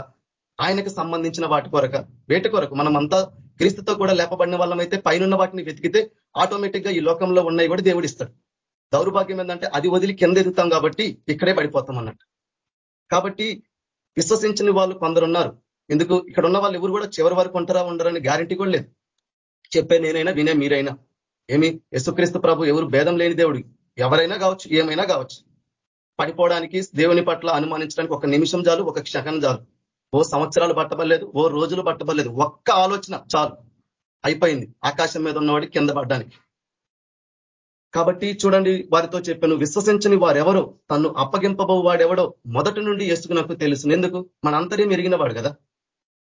ఆయనకు సంబంధించిన వాటి కొరక? వేటి కొరకు? మనం అంతా క్రీస్తుతో కూడా లేపబడిన వాళ్ళమైతే పైన వాటిని వెతికితే ఆటోమేటిక్గా ఈ లోకంలో ఉన్నాయి కూడా దేవుడు ఇస్తాడు. దౌర్భాగ్యం ఏంటంటే అది వదిలి కింద ఎదుగుతాం కాబట్టి ఇక్కడే పడిపోతాం అన్నట్టు. కాబట్టి విశ్వసించని వాళ్ళు కొందరు ఉన్నారు ఎందుకు? ఇక్కడ ఉన్న వాళ్ళు ఎవరు కూడా చివరి వరకు ఉంటారా ఉండరని గ్యారంటీ కూడా లేదు. చెప్పే నేనైనా వినే మీరైనా. ఏమి? యశుక్రీస్తు ప్రభు ఎవరు భేదం లేని దేవుడు. ఎవరైనా కావచ్చు ఏమైనా కావచ్చు. పడిపోవడానికి దేవుని పట్ల అనుమానించడానికి ఒక నిమిషం చాలు ఒక క్షణం చాలు. ఓ సంవత్సరాలు పట్టబడలేదు ఓ రోజులు పట్టబడలేదు. ఒక్క ఆలోచన చాలు. అయిపోయింది. ఆకాశం మీద ఉన్నవాడి కింద పడ్డానికి. కాబట్టి చూడండి వారితో చెప్పాను విశ్వసించని వారెవరో తను అప్పగింపబో వాడెవడో మొదటి నుండి ఎసుకు నాకు తెలుసు. ఎందుకు? మన అంతర్యం ఎరిగిన వాడు కదా.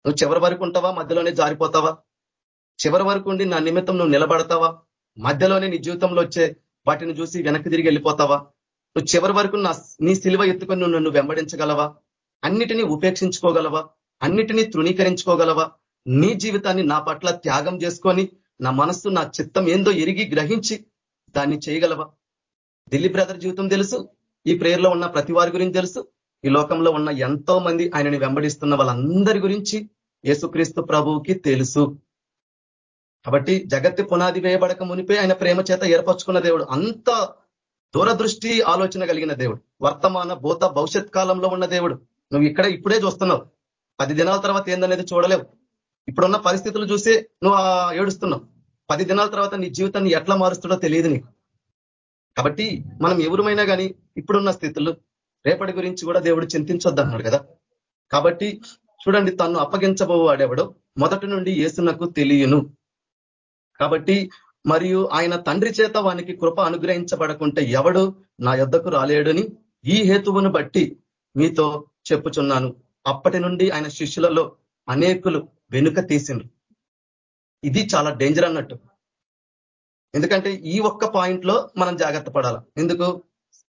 నువ్వు చివరి వరకు ఉంటావా? మధ్యలోనే జారిపోతావా? చివరి వరకు ఉండి నా నిమిత్తం నువ్వు నిలబడతావా? మధ్యలోనే నీ జీవితంలో వచ్చే వాటిని చూసి వెనక్కి తిరిగి వెళ్ళిపోతావా? నువ్వు చివరి వరకు నా నీ సిలువ ఎత్తుకొని నువ్వు నన్ను వెంబడించగలవా? అన్నిటినీ ఉపేక్షించుకోగలవా? అన్నిటినీ తృణీకరించుకోగలవా? నీ జీవితాన్ని నా పట్ల త్యాగం చేసుకొని నా మనస్సు నా చిత్తం ఏందో ఎరిగి గ్రహించి దాన్ని చేయగలవా? ఢిల్లీ బ్రదర్ జీవితం తెలుసు ఈ ప్రేయర్లో ఉన్న ప్రతి వారి గురించి తెలుసు ఈ లోకంలో ఉన్న ఎంతో మంది ఆయనని వెంబడిస్తున్న వాళ్ళందరి గురించి యేసుక్రీస్తు ప్రభువుకి తెలుసు. కాబట్టి జగత్తు పునాది వేయబడక మునిపే ఆయన ప్రేమ చేత ఏర్పరచుకున్న దేవుడు అంత దూరదృష్టి ఆలోచన కలిగిన దేవుడు వర్తమాన భూత భవిష్యత్ కాలంలో ఉన్న దేవుడు. నువ్వు ఇక్కడ ఇప్పుడే చూస్తున్నావు. పది దినాల తర్వాత ఏందనేది చూడలేవు. ఇప్పుడున్న పరిస్థితులు చూసే నువ్వు ఏడుస్తున్నావు. పది దినాల తర్వాత నీ జీవితాన్ని ఎట్లా మారుస్తాడో తెలియదు నీకు. కాబట్టి మనం ఎవరుమైనా కానీ ఇప్పుడున్న స్థితులు రేపటి గురించి కూడా దేవుడు చింతించొద్దన్నాడు కదా. కాబట్టి చూడండి తను అప్పగించబోవాడెవడో మొదటి నుండి ఏసునకు తెలియను. కాబట్టి మరియు ఆయన తండ్రి చేత వానికి కృప అనుగ్రహించబడకుంటే ఎవడు నా యొద్దకు రాలేడని ఈ హేతువును బట్టి మీతో చెప్పుచున్నాను. అప్పటి నుండి ఆయన శిష్యులలో అనేకులు వెనుక తీసిండ్రు ఇది చాలా డేంజర్ అన్నట్టు. ఎందుకంటే ఈ ఒక్క పాయింట్లో మనం జాగ్రత్త పడాలి. ఎందుకు?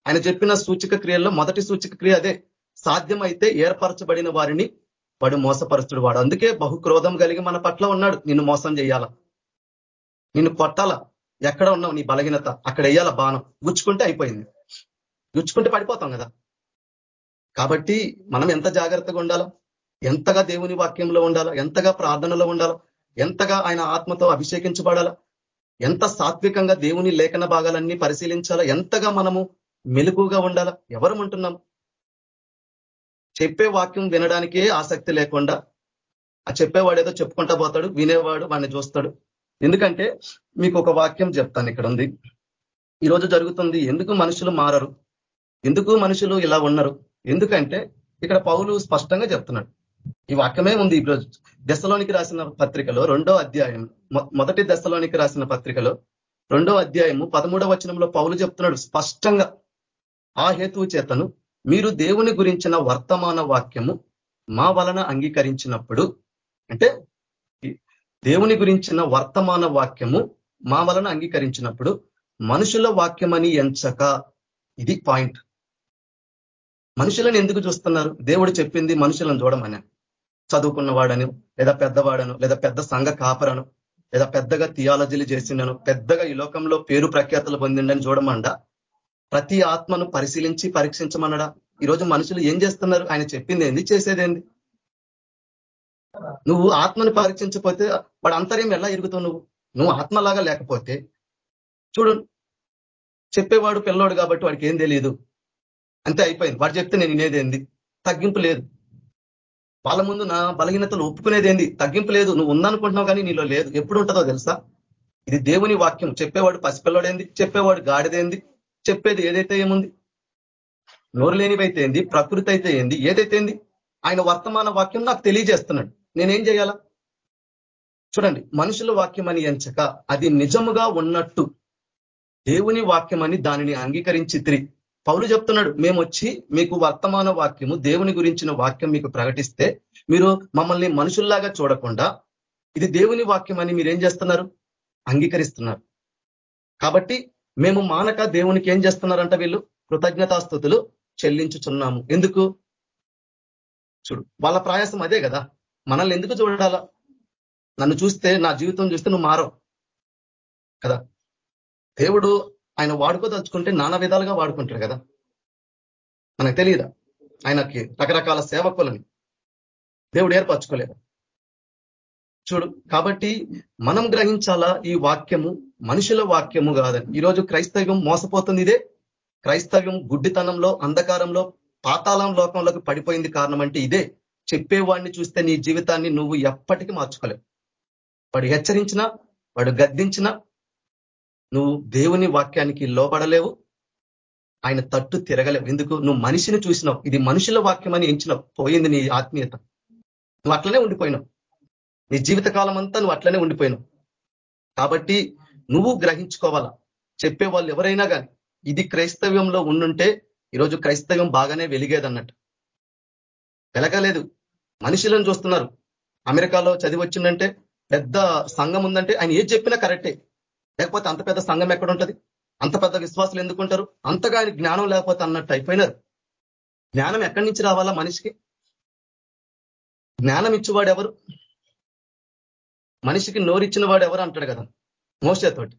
ఆయన చెప్పిన సూచిక క్రియల్లో మొదటి సూచిక క్రియ అదే. సాధ్యమైతే ఏర్పరచబడిన వారిని వాడు మోసపరుస్తుడు వాడు. అందుకే బహు క్రోధం కలిగి మన పట్ల ఉన్నాడు. నిన్ను మోసం చేయాల? నిన్ను కొట్టాల? ఎక్కడ ఉన్నావు? నీ బలహీనత. అక్కడ వేయాల? బాణం. గుచ్చుకుంటే అయిపోయింది. గుచ్చుకుంటే పడిపోతాం కదా. కాబట్టి మనం ఎంత జాగ్రత్తగా ఉండాలా? ఎంతగా దేవుని వాక్యంలో ఉండాలా? ఎంతగా ప్రార్థనలో ఉండాలా? ఎంతగా ఆయన ఆత్మతో అభిషేకించబడాలా? ఎంత సాత్వికంగా దేవుని లేఖన భాగాలన్నీ పరిశీలించాలా? ఎంతగా మనము మెలుకుగా ఉండాలా? ఎవరు ఉంటున్నాం చెప్పే వాక్యం వినడానికే ఆసక్తి లేకుండా ఆ చెప్పేవాడు ఏదో చెప్పుకుంటా పోతాడు వినేవాడు వాడిని చూస్తాడు. ఎందుకంటే మీకు ఒక వాక్యం చెప్తాను ఇక్కడ ఉంది. ఈరోజు జరుగుతుంది ఎందుకు మనుషులు మారరు? ఎందుకు మనుషులు ఇలా ఉన్నారు? ఎందుకంటే ఇక్కడ పౌలు స్పష్టంగా చెప్తున్నాడు. ఈ వాక్యమే ఉంది ఈరోజు దశలోనికి రాసిన పత్రికలో రెండో అధ్యాయం మొదటి దశలోనికి రాసిన పత్రికలో రెండో అధ్యాయము పదమూడవ వచనంలో పౌలు చెప్తున్నాడు స్పష్టంగా. ఆ హేతువు చేతను మీరు దేవుని గురించిన వర్తమాన వాక్యము మా వలన అంగీకరించినప్పుడు అంటే దేవుని గురించిన వర్తమాన వాక్యము మా వలన అంగీకరించినప్పుడు మనుషుల వాక్యమని ఎంచక. ఇది పాయింట్. మనుషులను ఎందుకు చూస్తున్నారు? దేవుడు చెప్పింది మనుషులను చూడమని. చదువుకున్నవాడను లేదా పెద్దవాడను లేదా పెద్ద సంఘ కాపరను లేదా పెద్దగా థియాలజీలు చేసిండను పెద్దగా ఈ లోకంలో పేరు ప్రఖ్యాతలు పొందిండని చూడమండా. ప్రతి ఆత్మను పరిశీలించి పరీక్షించమనడా? ఈరోజు మనుషులు ఏం చేస్తున్నారు? ఆయన చెప్పింది ఏంది? చేసేదేంది నువ్వు ఆత్మను పరీక్షించకపోతే వాడు అంతర్యం ఎలా ఇరుగుతావు నువ్వు? నువ్వు ఆత్మలాగా లేకపోతే చూడు చెప్పేవాడు పిల్లోడు కాబట్టి వాడికి ఏం తెలియదు అంతే అయిపోయింది. వాడు చెప్తే నేను వినేదేంది తగ్గింపు లేదు. వాళ్ళ ముందు నా బలహీనతలు ఒప్పుకునేది ఏంది తగ్గింపు లేదు. నువ్వు ఉందనుకుంటున్నావు కానీ నీలో లేదు. ఎప్పుడు ఉంటుందో తెలుసా? ఇది దేవుని వాక్యం. చెప్పేవాడు పసిపిల్లడేంది? చెప్పేవాడు గాడిదేంది? చెప్పేది ఏదైతే ఏముంది? నోరు లేనివైతే ఏంది ప్రకృతి అయితే ఏంది ఏదైతే ఏంది ఆయన వర్తమాన వాక్యం నాకు తెలియజేస్తున్నాడు. నేనేం చేయాలా? చూడండి. మనుషుల వాక్యం అని ఎంచక అది నిజముగా ఉన్నట్టు. దేవుని వాక్యం అని దానిని అంగీకరించి తిరిగి పౌలు చెప్తున్నాడు మేము వచ్చి మీకు వర్తమాన వాక్యము దేవుని గురించిన వాక్యం మీకు ప్రకటిస్తే మీరు మమ్మల్ని మనుషుల్లాగా చూడకుండా ఇది దేవుని వాక్యం అని మీరేం చేస్తున్నారు? అంగీకరిస్తున్నారు. కాబట్టి మేము మానక దేవునికి ఏం చేస్తున్నారంట వీళ్ళు? కృతజ్ఞతాస్థుతులు చెల్లించుచున్నాము. ఎందుకు? చూడు వాళ్ళ ప్రయాసం అదే కదా. మనల్ని ఎందుకు చూడాలా? నన్ను చూస్తే నా జీవితం చూస్తే నువ్వు మారవు కదా. దేవుడు ఆయన వాడుకోదలుచుకుంటే నానా విధాలుగా వాడుకుంటాడు కదా. మనకు తెలియదా? ఆయనకి రకరకాల సేవకులని. దేవుడు ఏర్పరచుకోలేదు. చూడు కాబట్టి మనం గ్రహించాలా ఈ వాక్యము? మనుషుల వాక్యము కాదని. ఈరోజు క్రైస్తవ్యం మోసపోతుంది ఇదే. క్రైస్తవ్యం గుడ్డితనంలో అంధకారంలో పాతాళం లోకంలోకి పడిపోయింది కారణం అంటే ఇదే. చెప్పేవాడిని చూస్తే నీ జీవితాన్ని నువ్వు ఎప్పటికీ మార్చుకోలేవు. వాడు హెచ్చరించినా వాడు గద్దించినా నువ్వు దేవుని వాక్యానికి లోపడలేవు ఆయన తట్టు తిరగలేవు. ఎందుకు? నువ్వు మనిషిని చూసినావు. ఇది మనుషుల వాక్యం అని ఎంచినావు. పోయింది నీ ఆత్మీయత. నువ్వు అట్లనే ఉండిపోయినావు. నీ జీవితకాలం అంతా నువ్వు అట్లనే ఉండిపోయినావు. కాబట్టి నువ్వు గ్రహించుకోవాలా? చెప్పే వాళ్ళు ఎవరైనా కానీ ఇది క్రైస్తవ్యంలో ఉండుంటే ఈరోజు క్రైస్తవ్యం బాగానే వెలిగేదన్నట్టు. వెలగలేదు. మనుషులను చూస్తున్నారు. అమెరికాలో చదివి వచ్చిందంటే పెద్ద సంఘం ఉందంటే ఆయన ఏది చెప్పినా కరెక్టే. లేకపోతే అంత పెద్ద సంఘం ఎక్కడ ఉంటుంది? అంత పెద్ద విశ్వాసులు ఎందుకుంటారు అంతగా జ్ఞానం లేకపోతే అన్నట్టు అయిపోయినారు. జ్ఞానం ఎక్కడి నుంచి రావాలా మనిషికి? జ్ఞానం ఇచ్చేవాడు ఎవరు? మనిషికి నోరిచ్చిన వాడు ఎవరు అంటాడు కదా మోసతోటి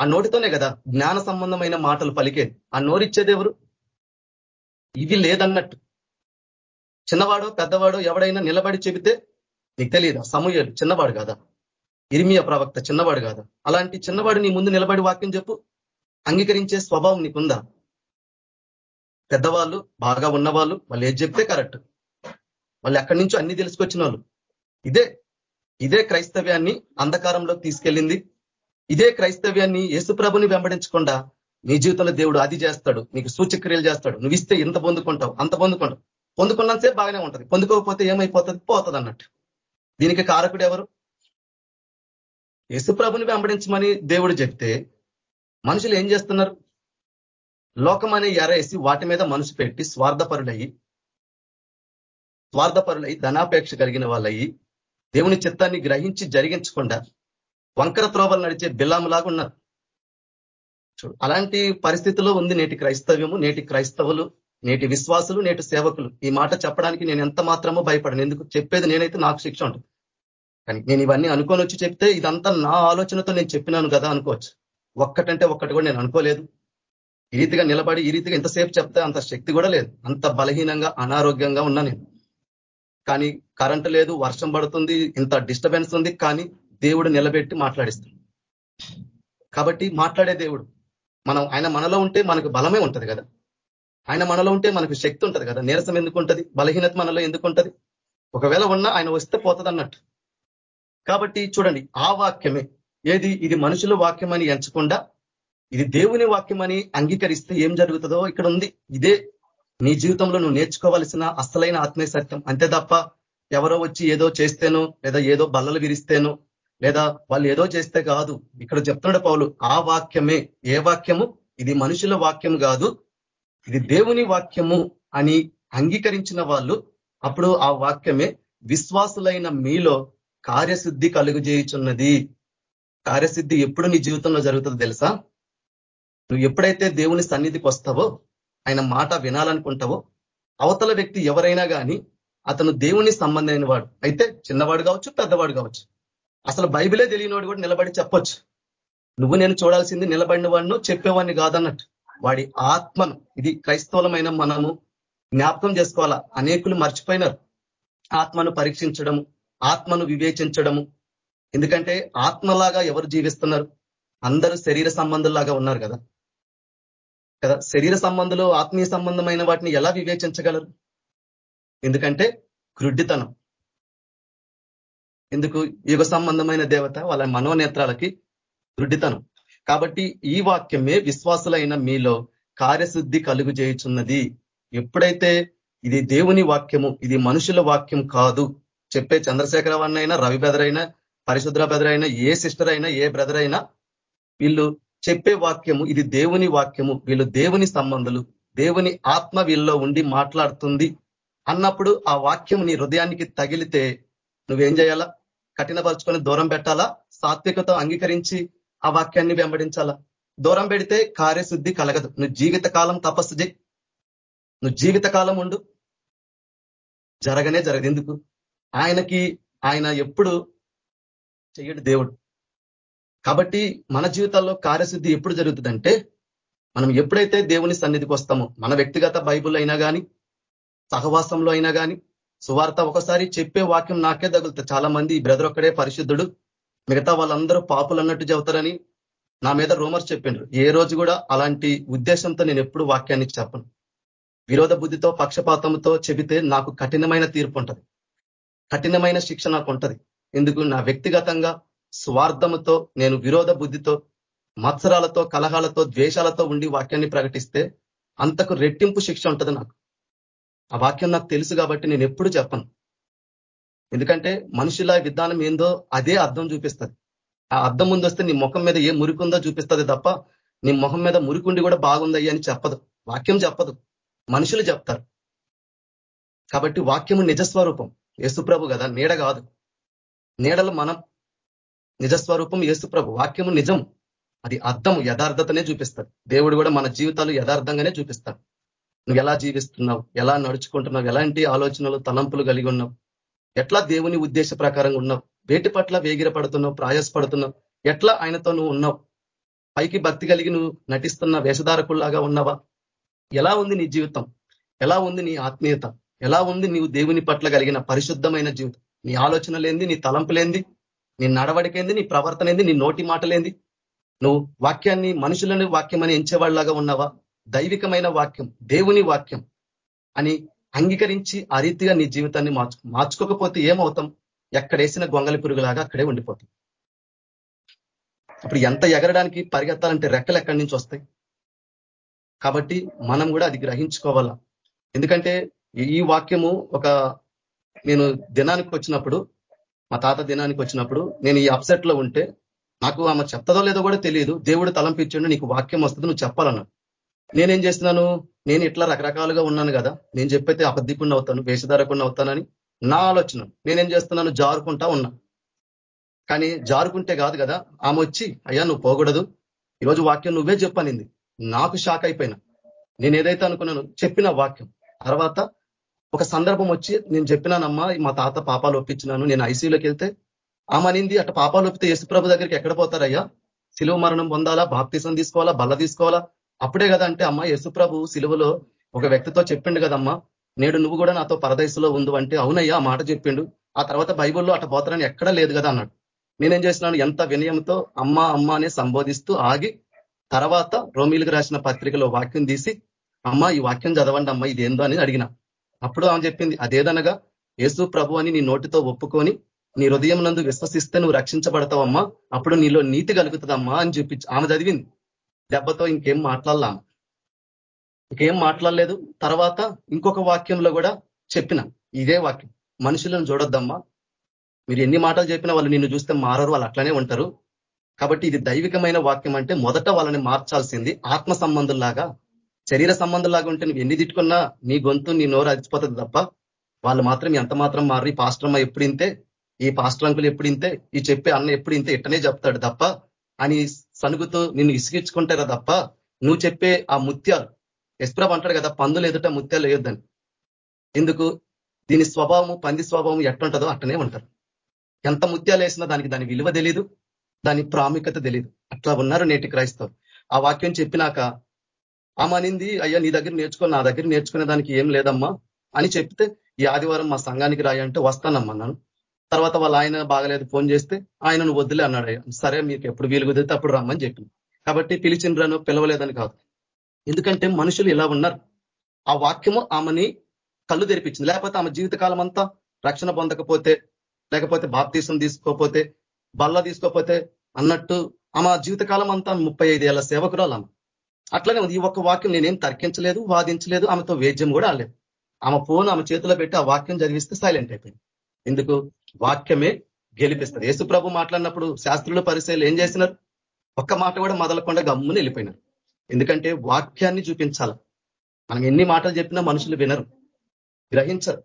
ఆ నోటితోనే కదా జ్ఞాన సంబంధమైన మాటలు పలికేది. ఆ నోరిచ్చేది ఎవరు? ఇది లేదన్నట్టు. చిన్నవాడు పెద్దవాడు ఎవడైనా నిలబడి చెబితే నీకు తెలియదా సమూహలు చిన్నవాడు కదా? ఇరిమియ ప్రవక్త చిన్నవాడు కాదు. అలాంటి చిన్నవాడు నీ ముందు నిలబడి వాక్యం చెప్పు. అంగీకరించే స్వభావం నీకుందా? పెద్దవాళ్ళు బాగా ఉన్నవాళ్ళు వాళ్ళు ఏది చెప్తే కరెక్ట్. వాళ్ళు ఎక్కడి నుంచో అన్ని తెలుసుకొచ్చిన వాళ్ళు. ఇదే ఇదే క్రైస్తవ్యాన్ని అంధకారంలోకి తీసుకెళ్ళింది. ఇదే క్రైస్తవ్యాన్ని యేసుప్రభుని వెంబడించకుండా నీ జీవితంలో దేవుడు అది చేస్తాడు. నీకు సూచక్రియలు చేస్తాడు. నువ్వు ఇస్తే ఎంత పొందుకుంటావు అంత పొందుకుంటావు. పొందుకున్నంతసేపు బాగానే ఉంటుంది. పొందుకోకపోతే ఏమైపోతుంది? పోతుంది అన్నట్టు దీనికి కారకుడు ఎవరు? యశుప్రభుని వెంబడించమని దేవుడు చెప్తే మనుషులు ఏం చేస్తున్నారు? లోకం అనే ఎరేసి వాటి మీద మనసు పెట్టి స్వార్థపరులయ్యి స్వార్థపరులయ్యి ధనాపేక్ష కలిగిన వాళ్ళయ్యి దేవుని చిత్తాన్ని గ్రహించి జరిగించకుండా వంకర త్రోవలు నడిచే బిల్లాములాగా ఉన్నారు. అలాంటి పరిస్థితిలో ఉంది నేటి క్రైస్తవ్యము నేటి క్రైస్తవులు నేటి విశ్వాసులు నేటి సేవకులు. ఈ మాట చెప్పడానికి నేను ఎంత మాత్రమో భయపడను. ఎందుకు? చెప్పేది నేనైతే నాకు శిక్ష ఉంటుంది. కానీ నేను ఇవన్నీ అనుకొని వచ్చి చెప్తే ఇదంతా నా ఆలోచనతో నేను చెప్పినాను కదా అనుకోవచ్చు. ఒక్కటంటే ఒక్కటి కూడా నేను అనుకోలేదు. ఈ రీతిగా నిలబడి ఈ రీతిగా ఎంతసేపు చెప్తే అంత శక్తి కూడా లేదు. అంత బలహీనంగా అనారోగ్యంగా ఉన్నా నేను. కానీ కరెంటు లేదు వర్షం పడుతుంది ఇంత డిస్టర్బెన్స్ ఉంది కానీ దేవుడు నిలబెట్టి మాట్లాడిస్తుంది కాబట్టి మాట్లాడే దేవుడు. మనం ఆయన మనలో ఉంటే మనకు బలమే ఉంటది కదా. ఆయన మనలో ఉంటే మనకు శక్తి ఉంటుంది కదా. నీరసం ఎందుకు ఉంటుంది? బలహీనత మనలో ఎందుకు ఉంటుంది? ఒకవేళ ఉన్నా ఆయన వస్తే పోతుంది అన్నట్టు కాబట్టి చూడండి ఆ వాక్యమే. ఏది? ఇది మనుషుల వాక్యం అని ఎంచకుండా ఇది దేవుని వాక్యం అని అంగీకరిస్తే ఏం జరుగుతుందో ఇక్కడ ఉంది. ఇదే నీ జీవితంలో నువ్వు నేర్చుకోవాల్సిన అసలైన ఆత్మీయ సత్యం. అంతే తప్ప ఎవరో వచ్చి ఏదో చేస్తేనో లేదా ఏదో బల్లలు విరిస్తేనో లేదా వాళ్ళు ఏదో చేస్తే కాదు. ఇక్కడ చెప్తున్నాడు పౌలు ఆ వాక్యమే. ఏ వాక్యము? ఇది మనుషుల వాక్యం కాదు. ఇది దేవుని వాక్యము అని అంగీకరించిన వాళ్ళు అప్పుడు ఆ వాక్యమే విశ్వాసులైన మీలో కార్యసిద్ధి కలుగు చేయుచున్నది. కార్యసిద్ధి ఎప్పుడు నీ జీవితంలో జరుగుతుందో తెలుసా? నువ్వు ఎప్పుడైతే దేవుని సన్నిధికి వస్తావో ఆయన మాట వినాలనుకుంటావో అవతల వ్యక్తి ఎవరైనా కానీ అతను దేవుని సంబంధమైన వాడు. అయితే చిన్నవాడు కావచ్చు పెద్దవాడు కావచ్చు. అసలు బైబిలే తెలియనివాడు కూడా నిలబడి చెప్పొచ్చు. నువ్వు నేను చూడాల్సింది నిలబడిన వాడిను చెప్పేవాడిని కాదన్నట్టు. వాడి ఆత్మను ఇది క్రైస్తవులమైన మనము జ్ఞాపకం చేసుకోవాలా? అనేకులు మర్చిపోయినారు. ఆత్మను పరీక్షించడము ఆత్మను వివేచించడము. ఎందుకంటే ఆత్మలాగా ఎవరు జీవిస్తున్నారు? అందరూ శరీర సంబంధుల్లాగా ఉన్నారు కదా. కదా? శరీర సంబంధులు ఆత్మీయ సంబంధమైన వాటిని ఎలా వివేచించగలరు? ఎందుకంటే గ్రుడ్డితనం ఎందుకు? యుగ సంబంధమైన దేవత వాళ్ళ మనోనేత్రాలకి దృఢితనం కాబట్టి ఈ వాక్యమే విశ్వాసులైన మీలో కార్యశుద్ధి కలుగు చేయుచున్నది. ఎప్పుడైతే ఇది దేవుని వాక్యము ఇది మనుషుల వాక్యం కాదు చెప్పే చంద్రశేఖర వన్ అయినా రవి బ్రదర్ అయినా పరిశుద్ర బ్రదర్ అయినా ఏ సిస్టర్ అయినా ఏ బ్రదర్ అయినా వీళ్ళు చెప్పే వాక్యము ఇది దేవుని వాక్యము వీళ్ళు దేవుని సంబంధులు దేవుని ఆత్మ వీళ్ళలో ఉండి మాట్లాడుతుంది అన్నప్పుడు ఆ వాక్యం నీ హృదయానికి తగిలితే నువ్వేం చేయాలా? కఠినపరుచుకొని దూరం పెట్టాలా? సాత్వికతో అంగీకరించి ఆ వాక్యాన్ని వెంబడించాలా? దూరం పెడితే కార్యశుద్ధి కలగదు. నువ్వు జీవితకాలం తపస్సు చేయి. నువ్వు జీవిత కాలం ఉండు. జరగనే జరగదు. ఎందుకు? ఆయనకి ఆయన ఎప్పుడు చెయ్యడు దేవుడు. కాబట్టి మన జీవితాల్లో కార్యశుద్ధి ఎప్పుడు జరుగుతుందంటే మనం ఎప్పుడైతే దేవుని సన్నిధికి వస్తామో మన వ్యక్తిగత బైబుల్ అయినా కానీ సహవాసంలో అయినా కానీ సువార్త ఒకసారి చెప్పే వాక్యం నాకే తగులుతుంది. చాలా మంది బ్రదర్ ఒక్కడే పరిశుద్ధుడు మిగతా వాళ్ళందరూ పాపులు అన్నట్టు చెబుతారని నా మీద రూమర్స్ చెప్పిండ్రు. ఏ రోజు కూడా అలాంటి ఉద్దేశంతో నేను ఎప్పుడు వాక్యాన్ని చెప్పను. విరోధ బుద్ధితో పక్షపాతంతో చెబితే నాకు కఠినమైన తీర్పు ఉంటుంది. కఠినమైన శిక్ష నాకు ఉంటుంది ఎందుకు? నా వ్యక్తిగతంగా స్వార్థముతో నేను విరోధ బుద్ధితో మత్సరాలతో కలహాలతో ద్వేషాలతో ఉండి వాక్యాన్ని ప్రకటిస్తే అంతకు రెట్టింపు శిక్ష ఉంటుంది నాకు. ఆ వాక్యం నాకు తెలుసు కాబట్టి నేను ఎప్పుడు చెప్పను. ఎందుకంటే మనుషుల విధానం ఏందో అదే అర్థం చూపిస్తుంది. ఆ అర్థం ముందు వస్తే నీ ముఖం మీద ఏ మురికుందో చూపిస్తుంది తప్ప నీ ముఖం మీద మురికుండి కూడా బాగుందయ్యా అని చెప్పదు. వాక్యం చెప్పదు. మనుషులు చెప్తారు. కాబట్టి వాక్యము నిజస్వరూపం. యేసుప్రభు కదా? నీడ కాదు. నీడలు మనం నిజస్వరూపం యేసుప్రభు. వాక్యము నిజం. అది అర్థం యథార్థతనే చూపిస్తారు దేవుడు కూడా మన జీవితాలు యథార్థంగానే చూపిస్తాడు. నువ్వు ఎలా జీవిస్తున్నావు? ఎలా నడుచుకుంటున్నావు? ఎలాంటి ఆలోచనలు తలంపులు కలిగి ఉన్నావు? ఎట్లా దేవుని ఉద్దేశ ప్రకారంగా ఉన్నావు? వేటి పట్ల వేగిరపడుతున్నావు? ప్రయాసపడుతున్నావు? ఎట్లా ఆయనతో నువ్వు ఉన్నావు? పైకి భక్తి కలిగి నువ్వు నటిస్తున్న వేషధారకుల్లాగా ఉన్నావా? ఎలా ఉంది నీ జీవితం? ఎలా ఉంది నీ ఆత్మీయత? ఎలా ఉంది నీవు దేవుని పట్ల కలిగిన పరిశుద్ధమైన జీవితం నీ ఆలోచనలేంది నీ తలంపులేంది నీ నడవడికేంది నీ ప్రవర్తన ఏంది నీ నోటి మాటలేంది నువ్వు వాక్యాన్ని మనుషులను వాక్యం అని ఎంచేవాళ్ళలాగా ఉన్నావా? దైవికమైన వాక్యం దేవుని వాక్యం అని అంగీకరించి ఆ రీతిగా నీ జీవితాన్ని మార్చు మార్చుకోకపోతే ఏమవుతాం? ఎక్కడేసిన గొంగలి పురుగులాగా అక్కడే ఉండిపోతాం. అప్పుడు ఎంత ఎగరడానికి పరిగెత్తాలంటే రెక్కలు ఎక్కడి నుంచి వస్తాయి? కాబట్టి మనం కూడా అది గ్రహించుకోవాలా. ఎందుకంటే ఈ వాక్యము ఒక నేను దినానికి వచ్చినప్పుడు మా తాత దినానికి వచ్చినప్పుడు నేను ఈ అప్సెట్లో ఉంటే నాకు ఆమె చెప్తదో లేదో కూడా తెలియదు. దేవుడు తలంపించండి నీకు వాక్యం వస్తుంది నువ్వు చెప్పాలన్నా నేనేం చేస్తున్నాను? నేను ఇట్లా రకరకాలుగా ఉన్నాను కదా నేను చెప్పైతే అబద్ధికుండా అవుతాను వేషధారకుండా అవుతానని నా ఆలోచన. నేనేం చేస్తున్నాను? జారుకుంటా ఉన్నా. కానీ జారుకుంటే కాదు కదా ఆమె వచ్చి అయ్యా నువ్వు పోకూడదు. ఈరోజు వాక్యం నువ్వే చెప్పనింది. నాకు షాక్ అయిపోయినా. నేను ఏదైతే అనుకున్నాను చెప్పిన వాక్యం. తర్వాత ఒక సందర్భం వచ్చి నేను చెప్పినానమ్మా మా తాత పాపాలు ఒప్పించినాను నేను ఐసీయూలోకి వెళ్తే ఆమె అనింది అట్ట పాపాలు ఒప్పితే యేసుప్రభు దగ్గరికి ఎక్కడ పోతారయ్యా? సిలువ మరణం పొందాలా? బాప్తిసం తీసుకోవాలా? బల్ల తీసుకోవాలా? అప్పుడే కదా అంటే అమ్మ యేసుప్రభు సిలువలో ఒక వ్యక్తితో చెప్పిండు కదమ్మా నేడు నువ్వు కూడా నాతో పరదేశంలో ఉండు అంటే అవునయ్యా మాట చెప్పిండు. ఆ తర్వాత బైబుల్లో అట్ట పోతారని ఎక్కడా లేదు కదా అన్నాడు. నేనేం చేసినాను? ఎంత వినయంతో అమ్మ అమ్మ అనే సంబోధిస్తూ ఆగి తర్వాత రోమిలకు రాసిన పత్రికలో వాక్యం తీసి అమ్మ ఈ వాక్యం చదవండి అమ్మ ఇదేందో అని అడిగిన. అప్పుడు ఆమె చెప్పింది అదేదనగా యేసు ప్రభు అని నీ నోటితో ఒప్పుకొని నీ హృదయం నందు విశ్వసిస్తే నువ్వు రక్షించబడతావమ్మా అప్పుడు నీలో నీతి కలుగుతుందమ్మా అని చూపించి ఆమె చదివింది. దెబ్బతో ఇంకేం మాట్లాడలా ఇంకేం మాట్లాడలేదు. తర్వాత ఇంకొక వాక్యంలో కూడా చెప్పిన ఇదే వాక్యం మనుషులను చూడొద్దమ్మా. మీరు ఎన్ని మాటలు చెప్పినా వాళ్ళు నిన్ను చూస్తే మారరు వాళ్ళు అట్లనే ఉంటారు. కాబట్టి ఇది దైవికమైన వాక్యం అంటే మొదట వాళ్ళని మార్చాల్సింది ఆత్మ సంబంధంలాగా శరీర సంబంధంలాగా ఉంటే నువ్వు ఎన్ని తిట్టుకున్నా నీ గొంతు నీ నోరు అదిచిపోతుంది తప్ప వాళ్ళు మాత్రం ఎంత మాత్రం మారి పాస్ట్రమ్మ ఎప్పుడు ఇంతే ఈ పాస్టర్ అంకులు ఎప్పుడు ఇంతే ఈ చెప్పే అన్న ఎప్పుడు ఇంతే ఇట్టనే చెప్తాడు తప్ప అని సనుగుతూ నిన్ను ఇసుగించుకుంటారా తప్ప నువ్వు చెప్పే ఆ ముత్యాలు ఎస్ప్రభ్ అంటాడు కదా పందులు ఎదుట ముత్యాలు వేయొద్దని. ఎందుకు? దీని స్వభావము పంది స్వభావం ఎట్టుంటుందో అట్టనే ఉంటారు. ఎంత ముత్యాలు వేసినా దానికి దాని విలువ తెలియదు దాని ప్రాముఖ్యత తెలియదు అట్లా ఉన్నారు నేటి క్రైస్తవు ఆ వాక్యం చెప్పినాక ఆమెనింది అయ్యా నీ దగ్గర నేర్చుకో నా దగ్గర నేర్చుకునే దానికి ఏం లేదమ్మా అని చెప్తే ఈ ఆదివారం మా సంఘానికి రాయంటే వస్తానమ్మన్నాను తర్వాత వాళ్ళ ఆయన బాగలేదు ఫోన్ చేస్తే ఆయనను వద్దులే అన్నాడు. సరే మీకు ఎప్పుడు వీలు కుదిరితే అప్పుడు రమ్మని చెప్పింది కాబట్టి పిలిచిండ్రను పిలవలేదని కాదు. ఎందుకంటే మనుషులు ఇలా ఉన్నారు. ఆ వాక్యము ఆమెని కళ్ళు తెరిపించింది. లేకపోతే ఆమె జీవితకాలం అంతా రక్షణ పొందకపోతే లేకపోతే బాప్తీసం తీసుకోకపోతే బల్ల తీసుకోకపోతే అన్నట్టు ఆమె జీవితకాలం అంతా ముప్పై ఐదు ఏళ్ళ సేవకురాలు ఆమె. అట్లనే ఉంది ఈ ఒక్క వాక్యం నేనేం తర్కించలేదు వాదించలేదు ఆమెతో వేద్యం కూడా ఆడలేదు. ఆమె ఫోన్ ఆమె చేతిలో పెట్టి ఆ వాక్యం చదివిస్తే సైలెంట్ అయిపోయింది. ఎందుకు? వాక్యమే గెలిపిస్తారు యేసు ప్రభు మాట్లాడినప్పుడు శాస్త్రులు పరిశీలు ఏం చేసినారు? ఒక్క మాట కూడా మొదలకుండా గమ్ముని వెళ్ళిపోయినారు. ఎందుకంటే వాక్యాన్ని చూపించాల. మనం ఎన్ని మాటలు చెప్పినా మనుషులు వినరు గ్రహించరు.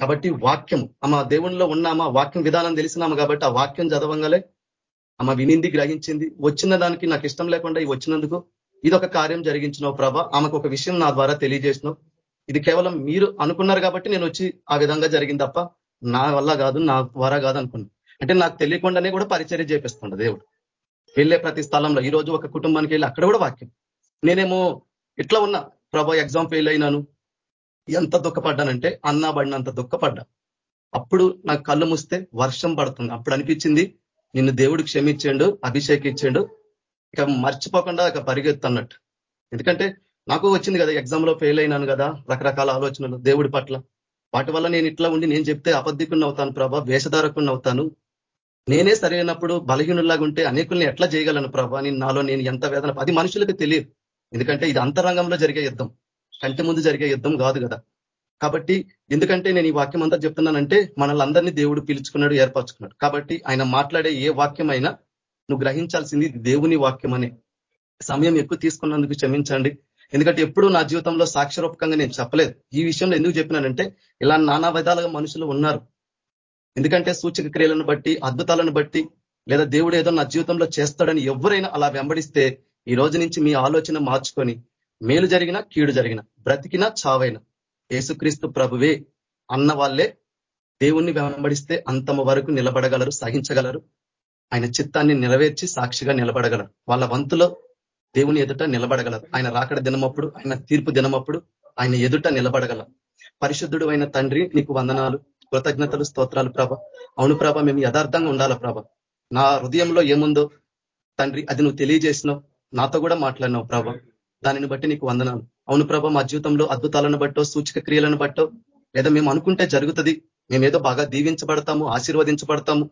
కాబట్టి వాక్యం ఆమె దేవునిలో ఉన్నామా వాక్యం విధానం తెలిసినాము కాబట్టి ఆ వాక్యం చదవంగానే ఆమె వినింది గ్రహించింది. వచ్చిన దానికి నాకు ఇష్టం లేకుండా వచ్చినందుకు ఇది ఒక కార్యం జరిగించినావు ప్రభ. ఆమెకు ఒక విషయం నా ద్వారా తెలియజేసినావు. ఇది కేవలం మీరు అనుకున్నారు కాబట్టి నేను వచ్చి ఆ విధంగా జరిగింది తప్ప నా వల్ల కాదు నా ద్వారా కాదు అనుకున్నాను అంటే నాకు తెలియకుండానే కూడా పరిచర్య చేపిస్తుండ దేవుడు. వెళ్ళే ప్రతి స్థలంలో ఈ రోజు ఒక కుటుంబానికి వెళ్ళి అక్కడ కూడా వాక్యం. నేనేమో ఇట్లా ఉన్నా ప్రభా ఎగ్జామ్ ఫెయిల్ అయినాను. ఎంత దుఃఖపడ్డానంటే అన్నా పడినంత దుఃఖపడ్డా. అప్పుడు నాకు కళ్ళు మూస్తే వర్షం పడుతుంది. అప్పుడు అనిపించింది నిన్ను దేవుడు క్షమించాడు అభిషేకించాడు ఇక మర్చిపోకుండా ఇక పరిగెత్తన్నట్టు. ఎందుకంటే నాకు వచ్చింది కదా ఎగ్జామ్లో ఫెయిల్ అయినాను కదా రకరకాల ఆలోచనలు దేవుడి పట్ల. వాటి వల్ల నేను ఇట్లా ఉండి నేను చెప్తే అబద్ధికుని అవుతాను ప్రభా వేషధారకుని అవుతాను. నేనే సరైనప్పుడు బలహీనులాగా ఉంటే అనేకుల్ని ఎట్లా చేయగలను ప్రభా? నేను నాలో నేను ఎంత వేదన అది మనుషులకు తెలియదు. ఎందుకంటే ఇది అంతరంగంలో జరిగే యుద్ధం. కంటి ముందు జరిగే యుద్ధం కాదు కదా. కాబట్టి ఎందుకంటే నేను ఈ వాక్యం అంతా చెప్తున్నానంటే మనల్ని అందరినీ దేవుడు పిలుచుకున్నాడు ఏర్పరచుకున్నాడు. కాబట్టి ఆయన మాట్లాడే ఏ వాక్యమైనా నువ్వు గ్రహించాల్సింది దేవుని వాక్యం అనే సమయం ఎక్కువ తీసుకున్నందుకు క్షమించండి. ఎందుకంటే ఎప్పుడు నా జీవితంలో సాక్షరూపకంగా నేను చెప్పలేదు. ఈ విషయంలో ఎందుకు చెప్పినానంటే ఇలా నానా విధాలుగా మనుషులు ఉన్నారు. ఎందుకంటే సూచక క్రియలను బట్టి అద్భుతాలను బట్టి లేదా దేవుడు ఏదో నా జీవితంలో చేస్తాడని ఎవరైనా అలా వెంబడిస్తే ఈ రోజు నుంచి మీ ఆలోచన మార్చుకొని మేలు జరిగిన కీడు జరిగిన బ్రతికినా చావైన యేసుక్రీస్తు ప్రభువే అన్న వాళ్ళే దేవుణ్ణి వెంబడిస్తే అంతమ వరకు నిలబడగలరు సహించగలరు. ఆయన చిత్తాన్ని నెరవేర్చి సాక్షిగా నిలబడగలరు. వాళ్ళ వంతులో దేవుని ఎదుట నిలబడగలరు. ఆయన రాకడ దినమప్పుడు ఆయన తీర్పు దినమప్పుడు ఆయన ఎదుట నిలబడగలం పరిశుద్ధుడు అయిన తండ్రి నీకు వందనాలు కృతజ్ఞతలు స్తోత్రాలు ప్రభ. అవును ప్రభ మేము యథార్థంగా ఉండాల ప్రభ? నా హృదయంలో ఏముందో తండ్రి అది నువ్వు తెలియజేసినావు. నాతో కూడా మాట్లాడినావు ప్రభ. దానిని బట్టి నీకు వందనాలు. అవును ప్రభ మా జీవితంలో అద్భుతాలను బట్టో సూచిక క్రియలను బట్టో లేదా మేము అనుకుంటే జరుగుతుంది. మేమేదో బాగా దీవించబడతాము ఆశీర్వదించబడతాము.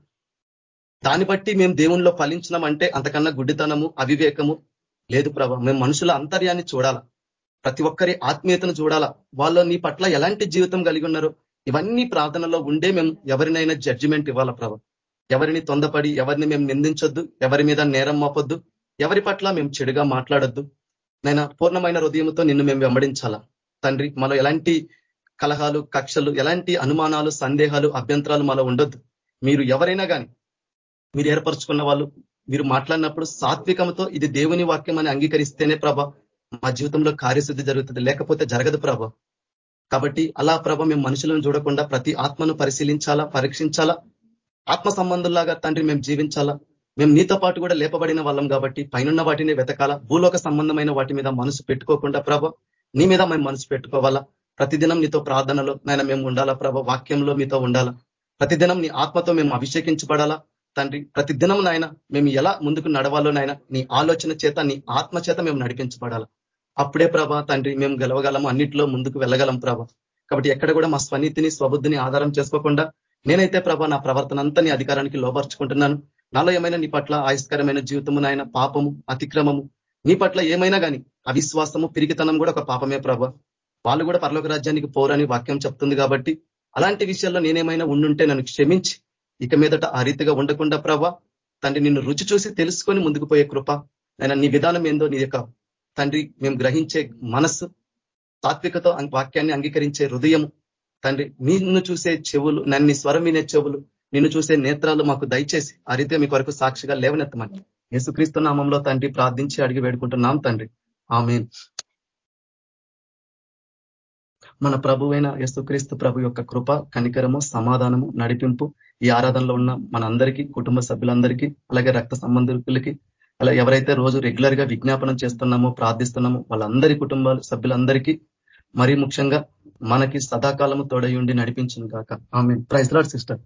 దాన్ని బట్టి మేము దేవుణ్ణిలో ఫలించినామంటే అంతకన్నా గుడ్డితనము అవివేకము లేదు ప్రభా. మేము మనుషుల అంతర్యాన్ని చూడాలా. ప్రతి ఒక్కరి ఆత్మీయతను చూడాలా. వాళ్ళు నీ పట్ల ఎలాంటి జీవితం కలిగి ఉన్నారు ఇవన్నీ ప్రార్థనలో ఉండే మేము ఎవరినైనా జడ్జిమెంట్ ఇవ్వాలా ప్రభ? ఎవరిని తొందపడి ఎవరిని మేము నిందించొద్దు ఎవరి మీద నేరం మోపొద్దు ఎవరి పట్ల మేము చెడుగా మాట్లాడొద్దు. నైనా పూర్ణమైన హృదయంతో నిన్ను మేము వెంబడించాలా? తండ్రి మాలో ఎలాంటి కలహాలు కక్షలు ఎలాంటి అనుమానాలు సందేహాలు అభ్యంతరాలు మాలో ఉండొద్దు. మీరు ఎవరైనా కానీ మీరు ఏర్పరచుకున్న వాళ్ళు మీరు మాట్లాడినప్పుడు సాత్వికంతో ఇది దేవుని వాక్యం అని అంగీకరిస్తేనే ప్రభ మా జీవితంలో కార్యశుద్ధి జరుగుతుంది. లేకపోతే జరగదు ప్రభ. కాబట్టి అలా ప్రభ మేము మనుషులను చూడకుండా ప్రతి ఆత్మను పరిశీలించాలా పరీక్షించాలా? ఆత్మ సంబంధంలాగా తండ్రి మేము జీవించాలా? మేము నీతో పాటు కూడా లేపబడిన వాళ్ళం కాబట్టి పైనున్న వాటిని వెతకాల? భూలోక సంబంధమైన వాటి మీద మనసు పెట్టుకోకుండా ప్రభ నీ మీద మేము మనసు పెట్టుకోవాలా? ప్రతిదినం నీతో ప్రార్థనలో నాయన మేము ఉండాలా ప్రభ? వాక్యంలో మీతో ఉండాలా? ప్రతిదినం నీ ఆత్మతో మేము అభిషేకించబడాలా? తండ్రి ప్రతిదినం నాయన మేము ఎలా ముందుకు నడవాలో నాయన నీ ఆలోచన చేత నీ ఆత్మ చేత మేము నడిపించబడాలి. అప్పుడే ప్రభా తండ్రి మేము గెలవగలము అన్నిట్లో ముందుకు వెళ్ళగలం ప్రభా. కాబట్టి ఎక్కడ కూడా మా స్వనీతిని స్వబుద్ధిని ఆధారం చేసుకోకుండా నేనైతే ప్రభా నా ప్రవర్తన అంతా నీ అధికారానికి లోపరుచుకుంటున్నాను నాలో ఏమైనా నీ పట్ల ఆయుష్కరమైన జీవితము నాయన పాపము అతిక్రమము నీ పట్ల ఏమైనా కానీ అవిశ్వాసము పిరికితనం కూడా ఒక పాపమే ప్రభ. వాళ్ళు కూడా పరలోక రాజ్యానికి పోరని వాక్యం చెప్తుంది కాబట్టి అలాంటి విషయాల్లో నేనేమైనా ఉండుంటే నన్ను క్షమించి ఇక మీదట ఆ రీతిగా ఉండకుండా ప్రభ తండ్రి నిన్ను రుచి చూసి తెలుసుకొని ముందుకు పోయే కృప. నేను నీ విధానం ఏందో నీ యొక్క తండ్రి మేము గ్రహించే మనస్సు తాత్వికతో వాక్యాన్ని అంగీకరించే హృదయం తండ్రి నిన్ను చూసే చెవులు నన్ను స్వరం వినే చెవులు నిన్ను చూసే నేత్రాలు మాకు దయచేసి ఆ రీతిగా మీ కొరకు సాక్షిగా లేవనెత్తమని. యేసుక్రీస్తు నామంలో తండ్రి ప్రార్థించి అడిగి వేడుకుంటున్నాం తండ్రి. ఆమె మన ప్రభువైన యేసుక్రీస్తు ప్రభు యొక్క కృప కనికరము సమాధానము నడిపింపు ఈ ఆరాధనలో ఉన్న మన అందరికీ కుటుంబ సభ్యులందరికీ అలాగే రక్త సంబంధికులకి అలా ఎవరైతే రోజు రెగ్యులర్గా విజ్ఞాపనం చేస్తున్నామో ప్రార్థిస్తున్నామో వాళ్ళందరి కుటుంబ సభ్యులందరికీ మరీ ముఖ్యంగా మనకి సదాకాలము తోడయుండి నడిపించింది కాక ఆమె ప్రైజ్ లాడ్ సిస్టర్.